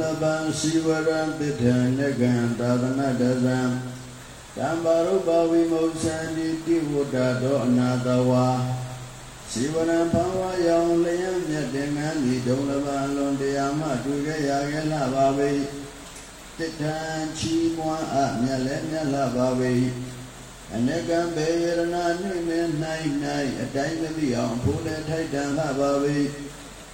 လပံစီဝရံပိဋံနကံသာသနတဇံတံပါရုပဝိမုဇ္ဇန္တိတိဝတ္တသောအနာတဝါစီဝရံဘဝရောင်လျံမြတ်တင်ငန်းဒီဒုလပံလွန်တရားမှတွေ့ခဲ့ရခဲ့လာပါပေတတံချီမွမ်းအမြတ်လည်းမြတ်လာပါပေအနေကံဘေရဏနှင့်နှင့်၌၌အတိုင်းမသိအောင်ဘုလည်းထိုက်တန်လာပါပေ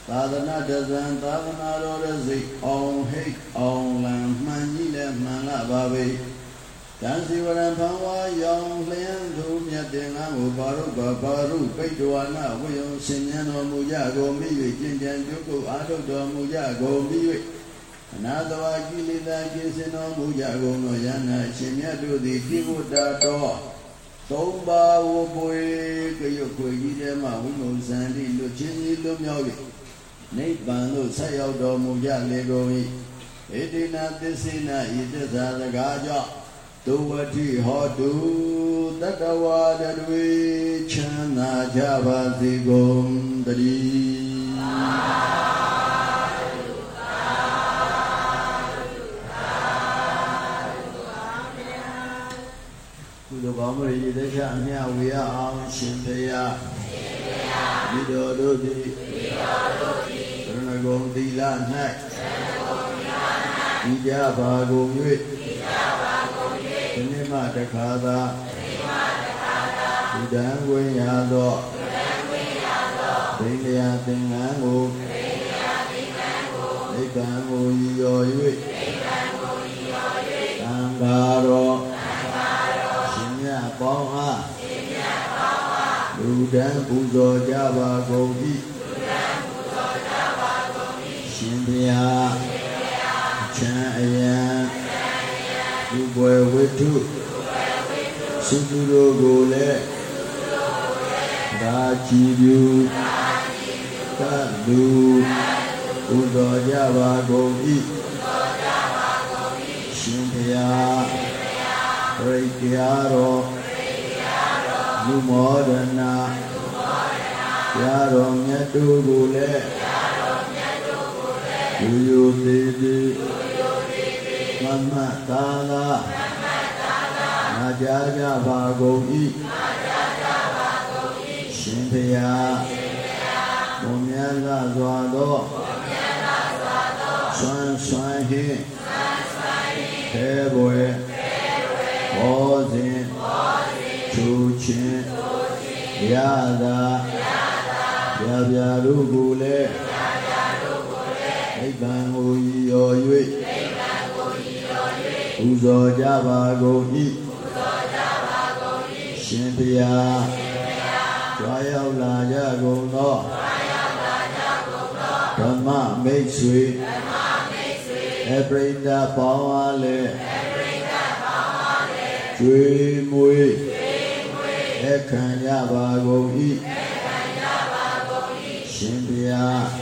သာသနာတဇံသာသနာတော်ရစိတ်အောင်ဟိတ်အောင်လံမှန်ကြီးလည်းမှန်လာပါပေတန်စီဝရံဖန်ဝါရောင်လျံသူမြတ်တင်ငန်းကိုဘာရုဘာဘာရုပိတ်တော်နာဝိယုံစင်ញံတော်မူကြကုန်မိ၍ကျင့်ကြံကြုတ်ကုအာထုတ်တော်မူကြကုန်မိ၍အနာတဝကိလေသာကိစင်တော်မူကြကုန်သောယန္နာရှင်မြတ်တို့သည်ပြိဝတ္တတော်သုံးပါးဝပွေကရုတ်ခွေကြီးထဲမှဝိမုံဇန္တိလွတ်ချင်းကြီးလွတ်မြောက်၍ နိဗ္ဗာန်သို့ဆက်ရောက်တော်မူကြလေကုန်၏ဣတိနာသစ္စေနဤသစ္စာစကားကြောင့်ဒုဝတိဟောတုတတဝါတတွေချမ်းသာကြပါစေကုန်တည်းကုသိုလ်ကောင်းမှုရည်သက်ချအမြဝေရအောင်ရှင်ဖေယရှင်ဖေယဤတော်တို့သည်ဤတော်တို့သည် သရဏဂုံသီလ၌သရဏဂုံသီလ၌ဤကြပါကုန်၍ဤကြပါကုန်၍ဒီနေ့မှတခါသာဒီနေ့မှတခါသာဘုဒ္ဓံဝင်ရသောဘုဒ္ဓံဝင်ရသောဒိဋ္ဌယသင်္ကန်းကိုဒိဋ္ဌယသင်္ကန်းကိုနိဗ္ဗာန်ကိုရည်ရော်၍နိဗ္ဗာန်ကိုရည်ရော်၍သံဃာတော်ပေါင်းအားရှင်မြတ်ပေါင်းအားလူတန်းပူဇော်ကြပါကုန်၏လူတန်းပူဇော်ကြပါကုန်၏ ရှင်ဘုရားရှင်ဘုရားချမ်းအယံချမ်းအယံလူပွဲဝိတုလူပွဲဝိတုသုသူတို့ကိုလည်းသုသူတို့ကိုလည်းဒါကြည်ပြုဒါကြည်ပြုကလူပူဇော်ကြပါကုန်၏ပူဇော်ကြပါကုန်၏ရှင်ဘုရားရှင်ဘုရားပြိတရားတော်လူမောဒနာရတော်မြတ်တို့ကိုလည်း လူယိုသေးသေးမမသာသာနာကြကြပါကုန်၏ရှင်ဖျားဘုံမြတ်စွာသောဆွမ်းဆွမ်းဟင်းသေဘွယ်ဘောဇင်ချူချင်းရတာပြပြတို့ကိုလည်း နိဗ္ဗာန်ကိုရည်ရော်၍ပူဇော်ကြပါကုန်၏ရှင်ဘုရားကြွားရောက်လာကြကုန်သောဓမ္မမိတ်ဆွေအပရိဒပေါင်းအားလည်းကျွေးမွေးလက်ခံကြပါကုန်၏ရှင်ဘုရား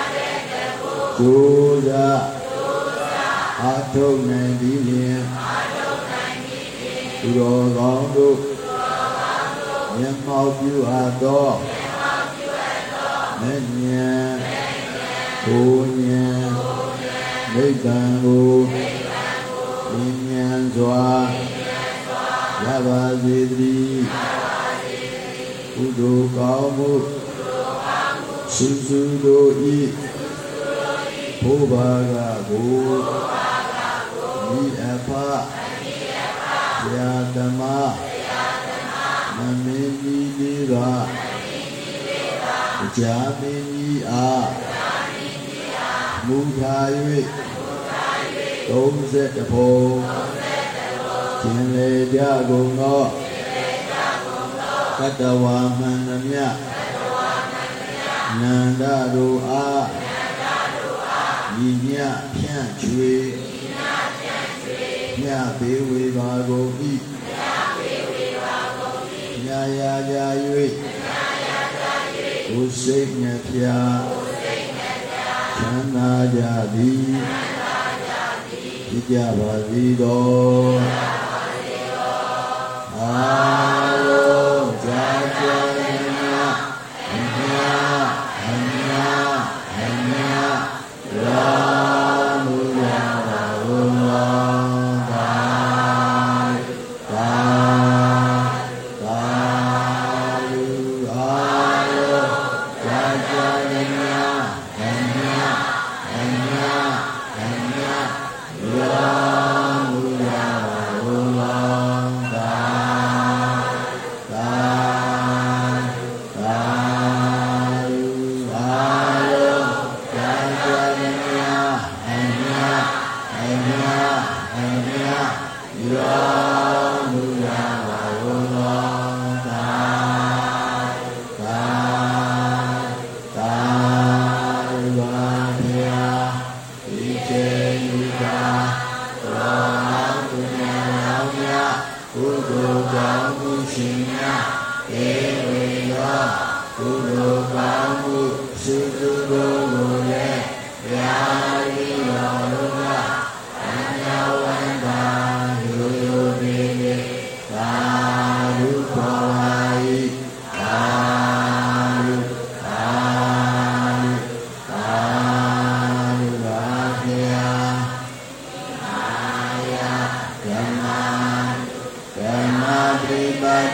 ကျိုးစားအာထုတ်နိုင်ပြီးလျင်သူတော်ကောင်းတို့မျက်မှောက်ပြုအပ်သောမေညံဘုံညံနိဗ္ဗာန်ကိုဉာဏ်စွာရပါစေတည်းကုသိုလ်ကောင်းမှုစုစုတို့ ဤဘုရားကကိုဤအဖဆရာသမားမမင်းကြီးလေးပါကြာမင်းကြီးအားမူထား၍30ဘုံကျင်လေကြကုန်သောကတ္တဝါမှန်သမျှနန္ဒတို့အား ဤမြဖြန့်ချွေမြပေးဝေပါကုန်၏မြာယာကြ၍ကိုယ်စိတ်နှဖျားချမ်းသာကြသည်ဖြစ်ကြပါစေသောအာ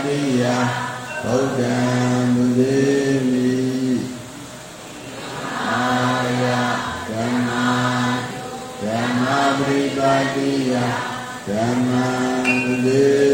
တိယဗုဒ္ဓံမူလေမိအာယဓမ္မာဓမ္မပရိပါတိယဓမ္မံမူလေ